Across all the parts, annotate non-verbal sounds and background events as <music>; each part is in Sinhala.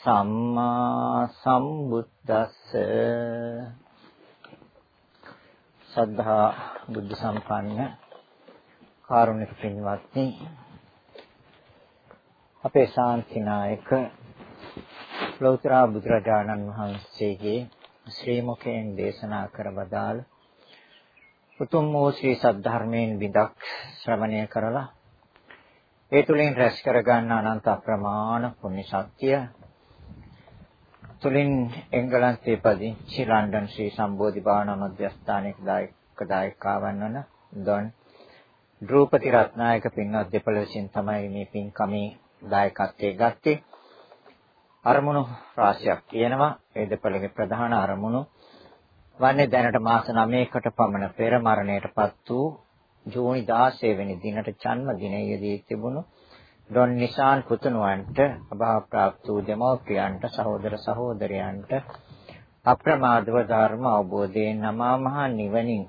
සම්මා සම්බුද්දස්ස. සද්ධා බුද්ධ සම්පන්න කාරුණික පින්වත්නි අපේ ශාන්තිනායක ලෞතර බුදුරජාණන් වහන්සේගේ ශ්‍රී මුඛයෙන් දේශනා කර බදාළ උතුම් වූ ශ්‍රී සද්ධර්මයෙන් විදක් ශ්‍රවණය කරලා ඒ තුලින් රැස් කරගන්න අනන්ත අප්‍රමාණ පුණ්‍ය ශක්තිය තුලින් එංගලන්තයේ පදිංචි ලන්ඩන් ශ්‍රී සම්බෝධි භාවනා මධ්‍යස්ථානයේ දායක දායකාවන් වන ඩොන් ද්‍රූපති රත්නායක පින්වත් දෙපළ විසින් තමයි මේ පින්කමේ දායකත්වයේ ගත්තේ. අරමුණු රාශියක් තියෙනවා. ඒ දෙපළගේ ප්‍රධාන අරමුණු වන්නේ දැනට මාස 9කට පමණ පෙර මරණයටපත් වූ ජූනි 16 වෙනි දිනට ජන්ම දිනයේදී තිබුණු ඩොන් නිසාන් පුතුණුවන්ට අභාව ප්‍රාප්ත වූ දෙමව්පියන්ට සහෝදර සහෝදරයන්ට අප්‍රමාදව ධර්ම අවබෝධයෙන් නමා මහ නිවනින්.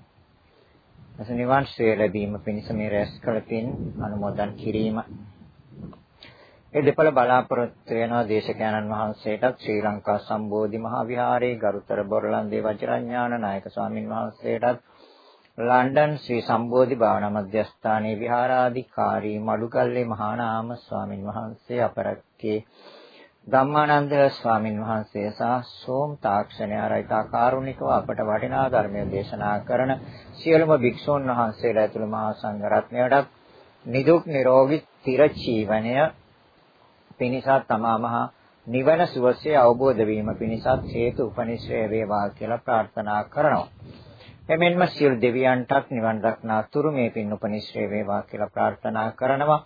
අස නිවන් ශ්‍රේ ලැබීම පිණිස මේ රැස් කළ පින් අනුමෝදන් කිරීම. ඒ දෙපළ බලාපොරොත්තු වෙනවා දේශකයන්න් වහන්සේටත් ශ්‍රී ලංකා සම්බෝධි මහා විහාරයේ ගරුතර බොරලන්දේ වජිරඥාන නායක ස්වාමින් වහන්සේටත් ලන්ඩන් ශ්‍රී සම්බෝධි භාවනා මධ්‍යස්ථානයේ විහාරාධිකාරී මඩුකල්ලේ මහානාම ස්වාමින් වහන්සේ අපරක්කේ ධම්මානන්ද ස්වාමින් වහන්සේ සහ සෝම් තාක්ෂණය ආරයිතා කාරුණිකව අපට වටිනා ධර්මය දේශනා කරන සියලුම භික්ෂූන් වහන්සේලා ඇතුළු මහා සංඝ රත්නයටත් නිදුක් නිරෝගී තිරචීවනය පිණිසත් තමා මහා නිවන සුවසේ අවබෝධ වීම පිණිසත් හේතු උපනිශ්‍රය වේවා කියලා ප්‍රාර්ථනා කරනවා. එමෙන්ම සියලු දෙවියන්ටත් නිවන් දක්නා තුරු මේ පින් උපනිශ්‍රේ වේවා කියලා ප්‍රාර්ථනා කරනවා.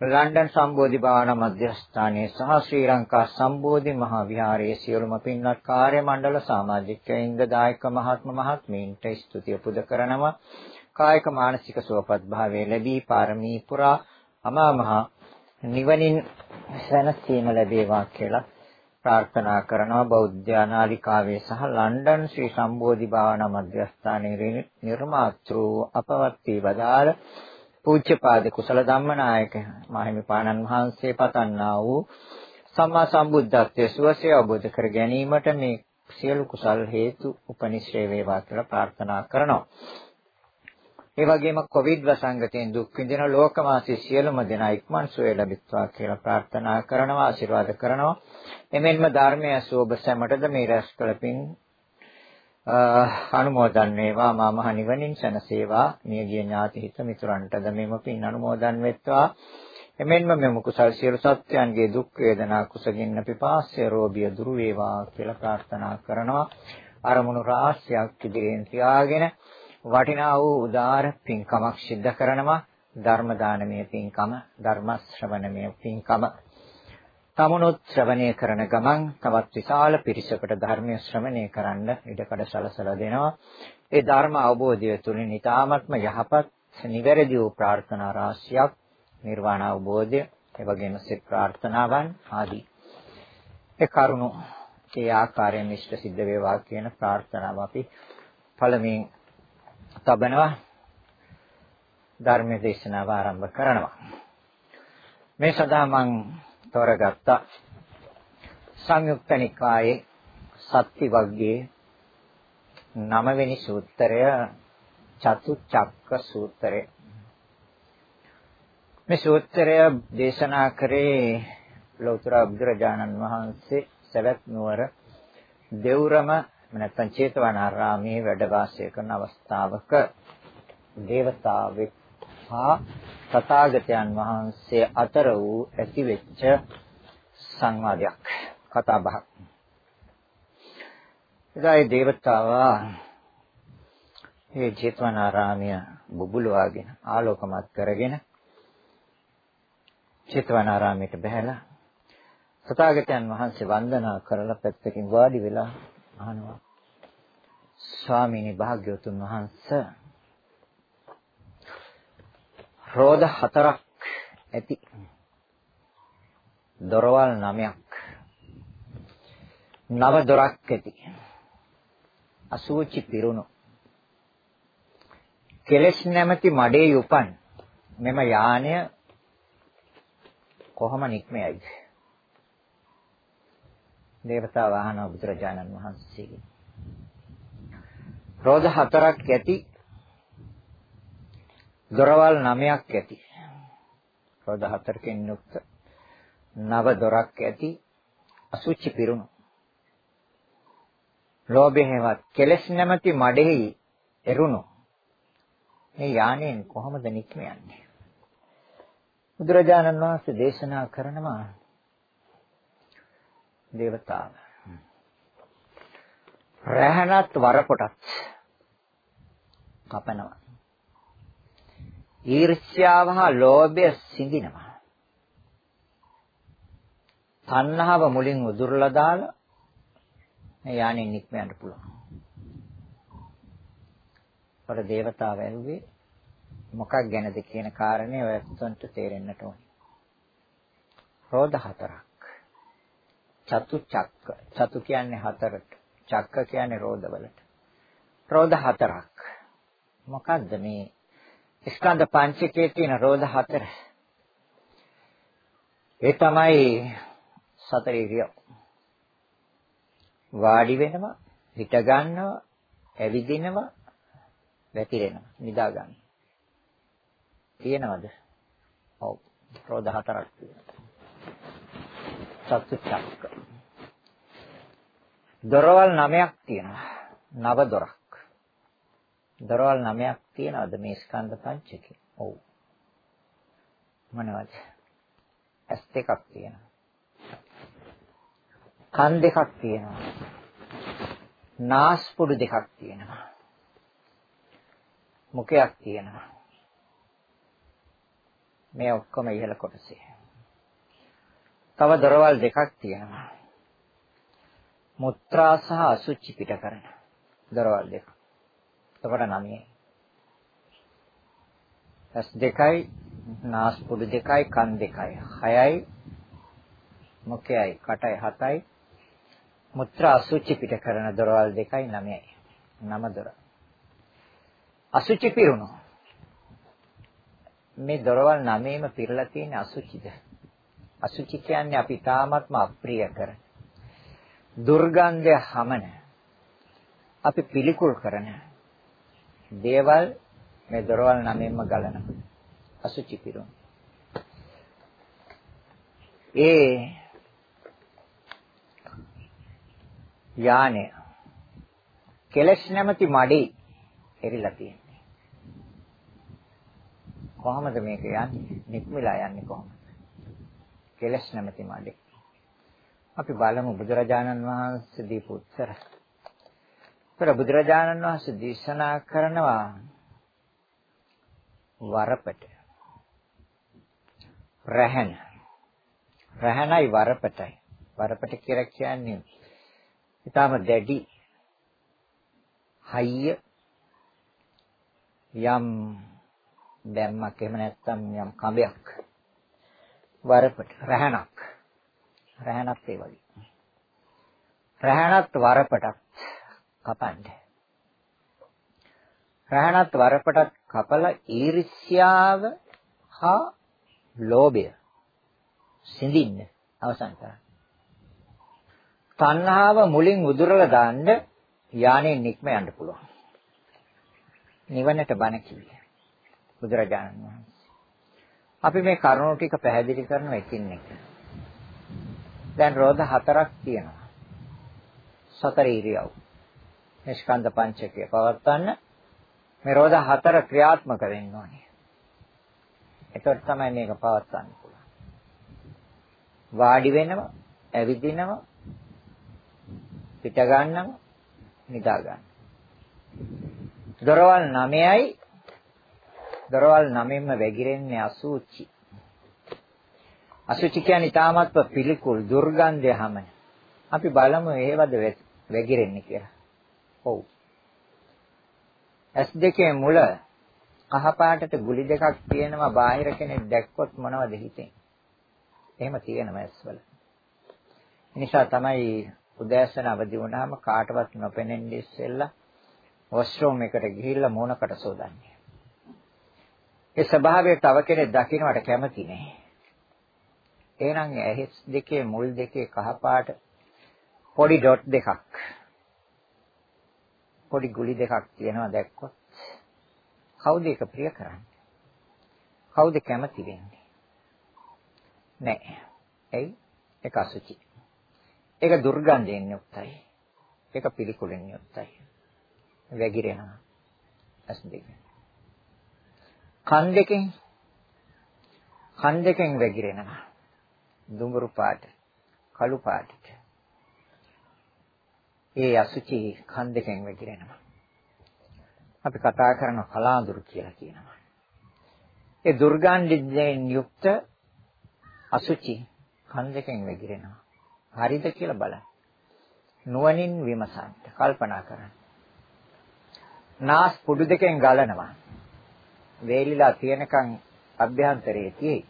ලන්ඩන් සම්බෝධි භාවනා මධ්‍යස්ථානයේ සහ ශ්‍රී ලංකා සම්බෝධි මහා විහාරයේ සියලුම පින්වත් කාර්ය මණ්ඩල සමාජිකයින්ද දායක මහත්ම මහත්මීන්ට ස්තුතිය පුද කරනවා. කායික මානසික සුවපත් භාවයේ ලැබී පාරමී පුරා අමා මහ නිවනින් සැනසීම ලැබේවා කියලා ප්‍රාර්ථනා කරනවා බෞද්ධ නාලිකාවේ සහ ලන්ඩන් ශ්‍රී සම්බෝධි භාවනා මධ්‍යස්ථානයේ නිර්මාතෘ අපවත්ති වදාළ පූජ්‍යපාද කුසල ධම්මනායක මහිමිපාණන් වහන්සේ පතන්නා වූ සම්මා සම්බුද්ධත්වයේ සුවසේ අවබෝධ කර ගැනීමට මේ සියලු කුසල් හේතු උපනිශ්‍රේ වේවා කියලා ප්‍රාර්ථනා කරනවා. ඒ වගේම කොවිඩ් වසංගතයෙන් දුක් විඳින ලෝකවාසී සියලුම දෙනා ඉක්මන් සුවය ලැබිත්වා කියලා ප්‍රාර්ථනා කරනවා ආශිර්වාද කරනවා. එමෙන්ම ධර්මයේ අශෝභ සැමටද මේ රැස් කළ පින් අනුමෝදන් වේවා මා මහ නිවනින් සැනසේවා මියගිය ඥාති හිත මිතුරන්ටද මෙම පින් අනුමෝදන් වෙත්වා. එමෙන්ම මෙම කුසල් සියලු සත්‍යයන්ගේ දුක් වේදනා කුසගින්න පිපාසය රෝගිය දුරු වේවා කියලා ප්‍රාර්ථනා කරනවා. අරමුණු රාශියක් ඉදිරියෙන් තියාගෙන වටිනා වූ උදාර පින්කමක් සිද්ධ කරනවා. ධර්ම දානමය පින්කම ධර්ම ශ්‍රවණමය පින්කම. තමනුත් ශ්‍රවණය කරන ගමන් තවත් විශාල පිරිසකට ධර්මය ශ්‍රවණය කරන්න ඉඩකඩ සලසලා දෙනවා. ඒ ධර්ම අවබෝධය තුළින් ඊ타ත්ම යහපත් නිවැරදි වූ ප්‍රාර්ථනා රාශියක් නිර්වාණ අවබෝධය ඒ වගේම සිත ප්‍රාර්ථනාවන් ආදී. ඒ කරුණු ඒ ආකාරයෙන් ඉෂ්ට සිද්ධ වේවා කියන ප්‍රාර්ථනාව අපි පළමුවෙන් තබනවා. ධර්ම දේශනාව ආරම්භ කරනවා. මේ සදා මම තෝරගත්ත සංයුක්ත නිකායේ සත්‍ති වග්ගයේ නවවෙනි සූත්‍රය චතුචක්ක සූත්‍රය. මේ සූත්‍රය දේශනා කරේ ලෞතර බුදුරජාණන් වහන්සේ සවැත් නුවර දෙව්රම නැත්නම් චේතවනාරාමයේ වැඩ වාසය කරන අවස්ථාවක දේවතාවෙක් හා තථාගතයන් වහන්සේ අතර වූ ඇතිවෙච්ච සංවාදයක් කතා බහක්. එදායි දේවතාවා මේ චේතවනාරාමය බුබුලවාගෙන ආලෝකමත් කරගෙන චේතවනාරාමයට බහැලා තථාගතයන් වහන්සේ වන්දනා කරලා පැත්තකින් වාඩි වෙලා අහනවා. ස්වාමීනි භාග්‍යවතුන් වහන්සේ රෝද හතරක් ඇති. දොරවල් නවයක්. නව දොරක් ඇති. අසුචි පිරුණු. කෙලස් නැමැති මඩේ උපන් මෙම යානය කොහොම නික්මයයිද? දේවතා වාහන බුදුරජාණන් වහන්සේගෙන්. රෝධ හතරක් ඇති දොරවල් නවයක් ඇති. රෝධ හතරකින් යුක්ත නව දොරක් ඇති අසුචි පිරුණු. ලෝභයෙන්වත් කෙලස් නැමැති මඩෙහි එරුණු. මේ යානෙන් කොහොමද නික්ම යන්නේ බුදුරජාණන් වහන්සේ දේශනා කරනවා දේවතාව. රැහනත් වරකොටත් කපනවා. ඊර්ෂ්‍යාව හා ලෝභය සිඳිනවා. තණ්හාව මුලින් උදුරලා දාලා මේ යානෙ නික්ම යන්න පුළුවන්. පර දේවතාව ඇරුවේ මොකක් ගැනද කියන කාරණේ ඔයත්න්ට තේරෙන්නට ඕනේ. රෝධ හතරක්. චතු චක්ක. චතු කියන්නේ හතරට. චක්ක කියන්නේ රෝධවලට. රෝධ හතරක්. මොකද්ද මේ ස්කන්ධ පංචකයේ තියෙන රෝධ හතර? ඒ තමයි සතර ඉරියව්. වාඩි වෙනවා, හිට ගන්නවා, ඇවිදිනවා, වැතිරෙනවා, නිදා ගන්නවා. තියෙනවද? ඔව්. රෝධ හතරක් තියෙනවා. චතුච්චක්ක. දොරවල් 9ක් තියෙනවා. නව දොරක්. දොරවල් 9ක් තියෙනවද මේ ස්කන්ධ පංචකේ? ඔව්. මොනවද? ඇස් දෙකක් තියෙනවා. කන් දෙකක් තියෙනවා. නාස්පුඩු දෙකක් තියෙනවා. මුඛයක් තියෙනවා. මේ ඔක්කොම ඉහළ කොටසේ. තව දොරවල් දෙකක් තියෙනවා. මුත්‍රා සහ අසුචි පිට කරන දොරවල් දෙක. එතකොට නමයි. ඇස් දෙකයි, නාස්පුඩු දෙකයි, කන් දෙකයි. හයයි, මුඛයයි, කටයි හතයි. මුත්‍රා අසුචි පිට කරන දොරවල් දෙකයි නමයි. නම දොර. අසුචි පිරුණු. මේ දොරවල් නමේම පිරලා තියෙන අසුචිද? අසුචි කියන්නේ අපි තාමත්ම අප්‍රිය කරන දුර්ගන්ධය හමන අපි පිළිකුල් කරන දේවල් මේ දොරවල් නමෙන්ම ගලන අසුචි පිරුම්. ඒ යානය කෙලස් නැමැති මඩේ එරිලා තියෙන්නේ. කොහොමද මේක යන්නේ? නික්මලා යන්නේ කොහොමද? කෙලස් නැමැති මඩේ. අපි බලමු බුදුරජාණන් වහන්සේ දීපු උත්තර. ඒතර බුදුරජාණන් වහන්සේ දේශනා කරනවා වරපට. රහන. රහනයි වරපටයි. වරපට කියලා කියන්නේ ඊටම දැඩි හයිය යම් දැම්මක් එහෙම නැත්නම් යම් කඹයක් වරපට රහණක්. රහණත් ඒ වගේ. රහණත් වරපටත් කපන්න. රහණත් වරපටත් කපලා ඊර්ෂ්‍යාව හා ලෝභය සිඳින්න අවසන් කරන්න. තණ්හාව මුලින් උදුරලා දාන්න යානෙ නික්ම යන්න පුළුවන්. නිවනට බණ කිව්වේ. බුදුරජාණන් වහන්සේ. අපි මේ කරුණු ටික පැහැදිලි කරන එකින් එක. දැන් රෝධ හතරක් තියෙනවා. සතර ඉරියව්. නිෂ්කන්ධ පංචකය පවත්වන්න මේ රෝධ හතර ක්‍රියාත්මක වෙන්න ඕනේ. එතකොට තමයි මේක පවත්වන්න පුළුවන්. වාඩි වෙනව, ඇවිදිනව, පිට ගන්නව, නිදා ගන්න. දොරවල් 9යි දොරවල් 9න්ම වැగిරෙන්නේ අසුචි. අසුචි කියන්නේ තාමත්ව පිළිකුල් දුර්ගන්ධය හැම. අපි බලමු ඒවද වැగిරෙන්නේ කියලා. ඔව්. S දෙකේ මුල කහ පාටට ගුලි දෙකක් තියෙනවා බාහිර කෙනෙක් දැක්කොත් මොනවද හිතෙන්නේ? එහෙම තියෙනවා S වල. නිසා තමයි උදෑසන අවදි වුණාම කාටවත් නොපෙනෙන්නේ ඉස්සෙල්ලා වොෂ්රූම් එකට ගිහිල්ලා මූණකට සෝදන්නේ. ඒ ස්වභාවය තව කෙනෙක් දකින්නට කැමති නෑ. එහෙනම් ඇහිස් දෙකේ මුල් දෙකේ කහපාට පොඩි ඩොට් දෙකක් පොඩි ගුලි දෙකක් තියෙනවා දැක්කොත් කවුද ඒක ප්‍රිය කරන්නේ? කවුද කැමති වෙන්නේ? නෑ. එයි ඒක අසුචි. ඒක දුර්ගන්ධයෙන් යුක්තයි. ඒක පිළිකුලෙන් යුක්තයි. වැగిරෙනවා. ඇස් දෙක. කන් දෙකෙන් කන් දෙකෙන් වැగిරෙනවා. දුඹුරු පාට, කළු පාටට. ඒ අසුචි කන් දෙකෙන් වැగిරෙනවා. අපි කතා කරන කලාඳුරු කියලා කියනවා. ඒ දුර්ගන්ධයෙන් යුක්ත අසුචි කන් දෙකෙන් වැగిරෙනවා. හරිද කියලා බලන්න. නුවණින් විමසන්න, කල්පනා කරන්න. නාස් පුඩු දෙකෙන් ගලනවා. වේලිලා තියෙනකන් අභ්‍යන්තරයේ තියෙයි.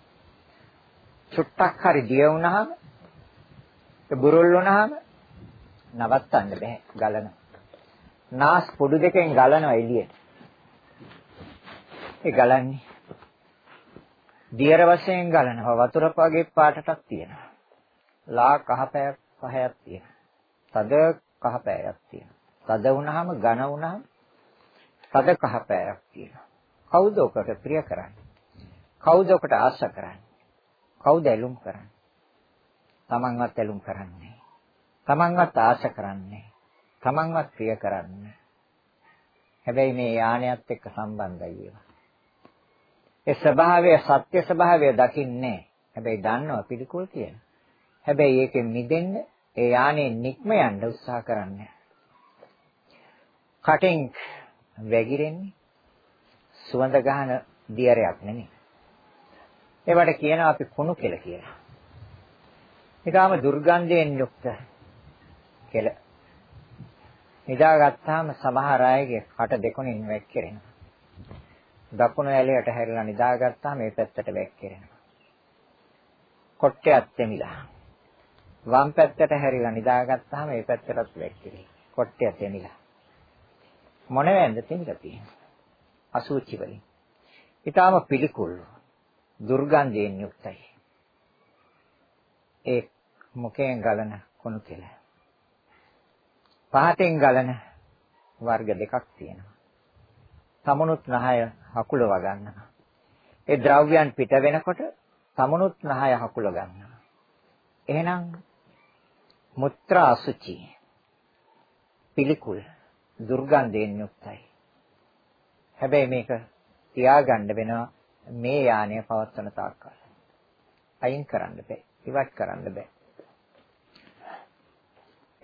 චුට්ටක් හරි දිය වුණාම ඒ බුරුල් වුණාම නවත්තන්න බෑ ගලන. නාස් පුඩු දෙකෙන් ගලනවා එළියට. ඒ ගලන්නේ දියර වශයෙන් ගලනවා වතුර වගේ පාටටක් තියෙනවා. ලා කහපැයක් පහයක් තියෙනවා. තද කහපැයක් තියෙනවා. තද වුණාම ඝන වුණාම තද කහපැයක් තියෙනවා. කවුද ඔකට ප්‍රිය කරන්නේ? කවුද ඔකට ආශ කරන්නේ? කවුද ඇලුම් කරන්නේ? තමන්වත් ඇලුම් කරන්නේ. තමන්වත් ආශ කරන්නේ. තමන්වත් ප්‍රිය කරන්නේ. හැබැයි මේ යානයත් එක්ක සම්බන්ධයි ඒවා. ඒ ස්වභාවය සත්‍ය ස්වභාවය දකින්නේ. හැබැයි දන්නවා පිළිකුල් කියලා. හැබැයි ඒකෙන් මිදෙන්න ඒ යානේ නික්ම යන්න උත්සාහ කරන්නේ. කටින් වැగిරෙන්නේ සුවඳ ගහන දියරයක් නෙමෙයි. ඒවට කියනවා අපි කුණු කෙල කියලා. ඊටාම දුර්ගන්ධයෙන් යුක්ත කෙල. නිදාගත්තාම සමහර අයගේ කට දෙකොණින් වැක්කිරෙනවා. දකුණු ඇලයට හැරිලා නිදාගත්තාම මේ පැත්තට වැක්කිරෙනවා. කොට්ටයක් තෙමිලා. වම් පැත්තට හැරිලා නිදාගත්තාම මේ පැත්තටත් වැක්කිරේ. කොට්ටය තෙමිලා. මොනවැන්ද තෙමිලා තියෙන්නේ? අසුචි වලින්. ඊටාම පිළිකුල් දුර්ගන්ධයෙන් යුක්තයි. ඒ මුඛයෙන් ගලන කුණු කෙල. පහතෙන් ගලන වර්ග දෙකක් තියෙනවා. සමුනුත් නහය හකුලව ගන්නවා. ඒ ද්‍රව්‍යයන් පිට වෙනකොට සමුනුත් නහය හකුල ගන්නවා. එහෙනම් මුත්‍රා අසුචි පිළිකුල් දුර්ගන්ධයෙන් යුක්තයි. හැබැයි මේක තියාගන්න වෙනවා මේ යානය පවත්වන තාක්කල්. අයින් කරන්න බෑ. ඉවත් කරන්න බෑ.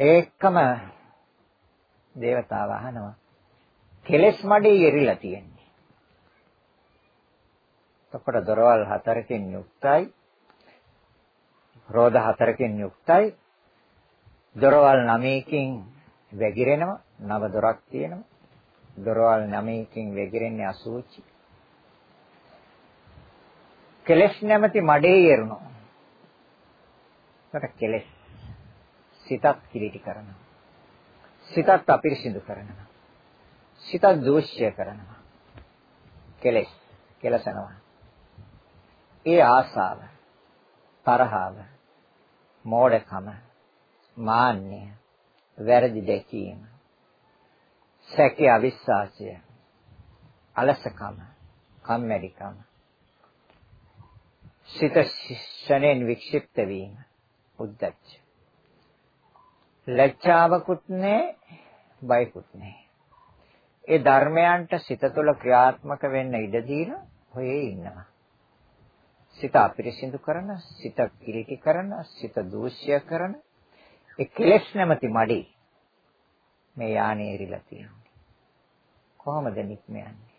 ඒකම දේවතාව අහනවා. කෙලස් මඩේ එරිලා තියෙන්නේ. එතකොට දොරවල් හතරකින් යුක්තයි. රෝධ හතරකින් යුක්තයි. දොරවල් නවයකින් වැగిරෙනවා. නව දොරක් තියෙනවා. දොරවල් නවයකින් වැగిරෙන්නේ අසූචි. කෙලස් නැමැති මඩේ යෙරුණා. ඒකට කෙලස් සිතත් කිලිටි කරනවා. සිතත් අපිරිසිදු කරනවා. සිතත් දෝෂ්‍ය කරනවා. කෙලස් කෙලසනවා. ඒ ආසාව, තරහව, මෝඩකම, මාන්නය, වැරදි දැකීම, සැකේ අවිශ්වාසය, අලසකම, කම්මැලිකම සිත ශණයෙන් වික්ෂිප්ත වීම උද්දච්ච ලැජ්ජාවකුත් නැහැ, බයකුත් නැහැ. ඒ ධර්මයන්ට සිත තුළ ක්‍රියාත්මක වෙන්න ඉඩ දීලා ඔයේ ඉන්නවා. සිත අපිරිසිදු කරන, සිත කිලිටි කරන, සිත දූෂ්‍ය කරන ඒ කෙලෙස් නැමැති මඩේ මේ යානේ ඉරිලා තියෙන්නේ. කොහොමද නික්ම යන්නේ?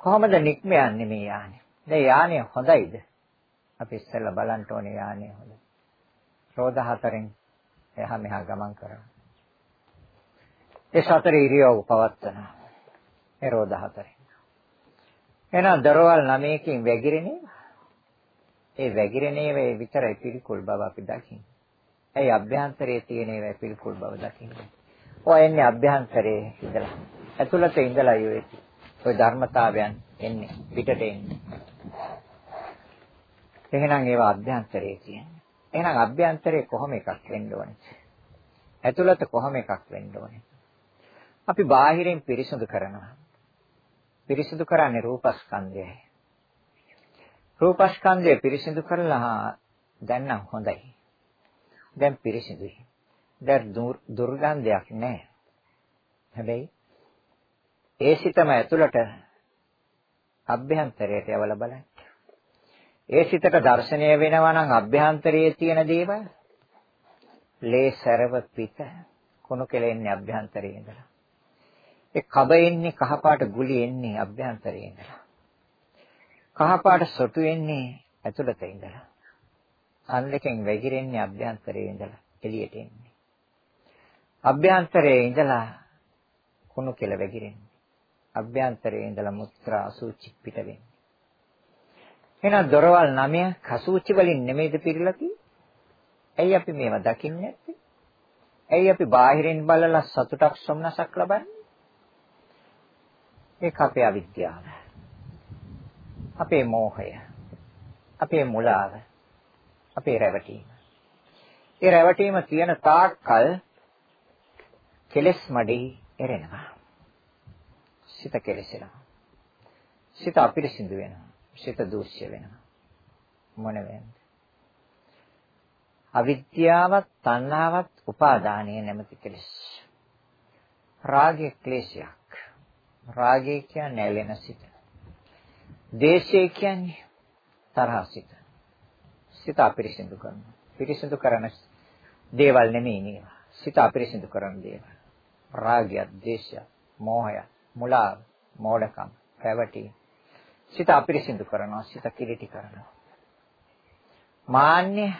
කොහොමද නික්ම යන්නේ මේ යානේ? දැන් යානේ හොඳයිද? අපි ඉස්සෙල්ලා බලන්න ඕනේ යානේ හොඳයි. රෝධ හතරෙන් එහා මෙහා ගමන් කරනවා. ඒ සතර ඉරියව් පවත්වනවා. ඒ රෝධ හතරෙන්. එහෙනම් දරවල් නමයකින් වැగిරෙන්නේ ඒ වැగిරෙනේ වේ විතරයි පිළිකුල් බව අපි දකින්නේ. ඇයි අභ්‍යන්තරයේ තියෙන ඒවා පිළිකුල් බව දකින්නේ. ඔය එන්නේ අභ්‍යන්තරයේ ඉඳලා. ඇතුළත ඉඳලා යෝ ඔය ධර්මතාවයන් එන්නේ පිටට එන්නේ. එහෙනම් ඒවා අභ්‍යන්තරයේ කියන්නේ. එහෙනම් අභ්‍යන්තරයේ කොහොම එකක් වෙන්න ඕනේ? ඇතුළත කොහොම එකක් වෙන්න ඕනේ? අපි බාහිරින් පිරිසුදු කරනවා. පිරිසිදු කරන්නේ රූපස්කන්ධයයි. රූපස්කන්ධය පිරිසිදු කරලා දැන් නම් හොඳයි. දැන් පිරිසිදුයි. දැන් දුර්ගන්ධයක් නැහැ. හැබැයි ඒ සිතම ඇතුළට අභ්‍යන්තරයට යවලා බලන්න. ඒ සිතට දර්ශනය වෙනවා නම් අභ්‍යන්තරයේ තියෙන දේවල් ලේ සරව පිට කුණු කෙලෙන්නේ අභ්‍යන්තරයේ ඉඳලා. ඒ කබ එන්නේ කහපාට ගුලි එන්නේ අභ්‍යන්තරයේ ඉඳලා. කහපාට සොටු එන්නේ ඇතුළත ඉඳලා. අන් දෙකෙන් වැగిරෙන්නේ අභ්‍යන්තරයේ ඉඳලා එළියට එන්නේ. අභ්‍යන්තරයේ ඉඳලා කුණු කෙල වැగిරෙන්නේ. අභ්‍යන්තරයේ ඉඳලා මුත්‍රා අසුචි පිට වෙන්නේ. එහෙනම් දොරවල් 9 කසූචි වලින් නෙමෙයිද පිරලා තියෙන්නේ? ඇයි අපි මේවා දකින්නේ නැත්තේ? ඇයි අපි බාහිරින් බලලා සතුටක් සොම්නසක් ලබන්නේ? ඒක අපේ අවිද්‍යාව. අපේ මෝහය. අපේ මුලාව. අපේ රැවටීම. ඒ රැවටීම තියෙන තාක්කල් කෙලස් මඩේ එරෙනවා. සිත කෙලසෙනවා. සිත අපිරිසිදු වෙනවා. සිත දූෂ්‍ය වෙනවා. මොන වෙන්නේ? අවිද්‍යාවත්, තණ්හාවත්, උපාදානය නැමැති කෙලෙස්. රාගය ක්ලේශයක්. රාගය කියන්නේ ඇලෙන සිත. දේශය කියන්නේ තරහ සිත. සිත අපිරිසිදු කරනවා. පිරිසිදු කරන දේවල් නෙමෙයි නේවා. සිත අපිරිසිදු කරන දේවල්. රාගය, දේශය, මෝහය, මුලාව, මෝඩකම්, පැවටි. සිත අපිරිසිදු කරනවා. සිත කිලිටි කරනවා. මාන්‍ය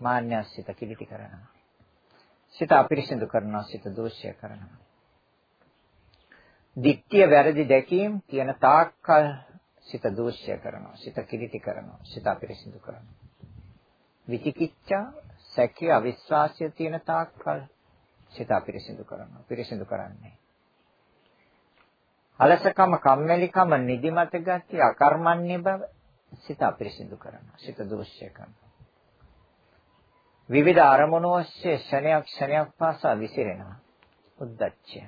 මාන්‍ය සිත කිලිටි කරනවා. සිත අපිරිසිදු කරනවා. සිත දෝෂය කරනවා. දික්තිය වැරදි දැකීම් තියෙන තාක්කල් සිත දූෂ්‍ය කරනවා සිත කිලිටි කරනවා සිත අපිරිසිදු කරනවා. විචිකිච්ඡා සැකේ අවිශ්වාසය තියෙන තාක්කල් සිත අපිරිසිදු කරනවා පිරිසිදු කරන්නේ. අලසකම කම්මැලිකම නිදිමත ගතිය අකර්මණ්‍ය බව සිත අපිරිසිදු කරනවා සිත දූෂ්‍ය කරනවා. විවිධ අරමුණු ඔස්සේ ක්ෂණයක් ක්ෂණයක් පාසා විසිරෙනවා. උද්දච්චය.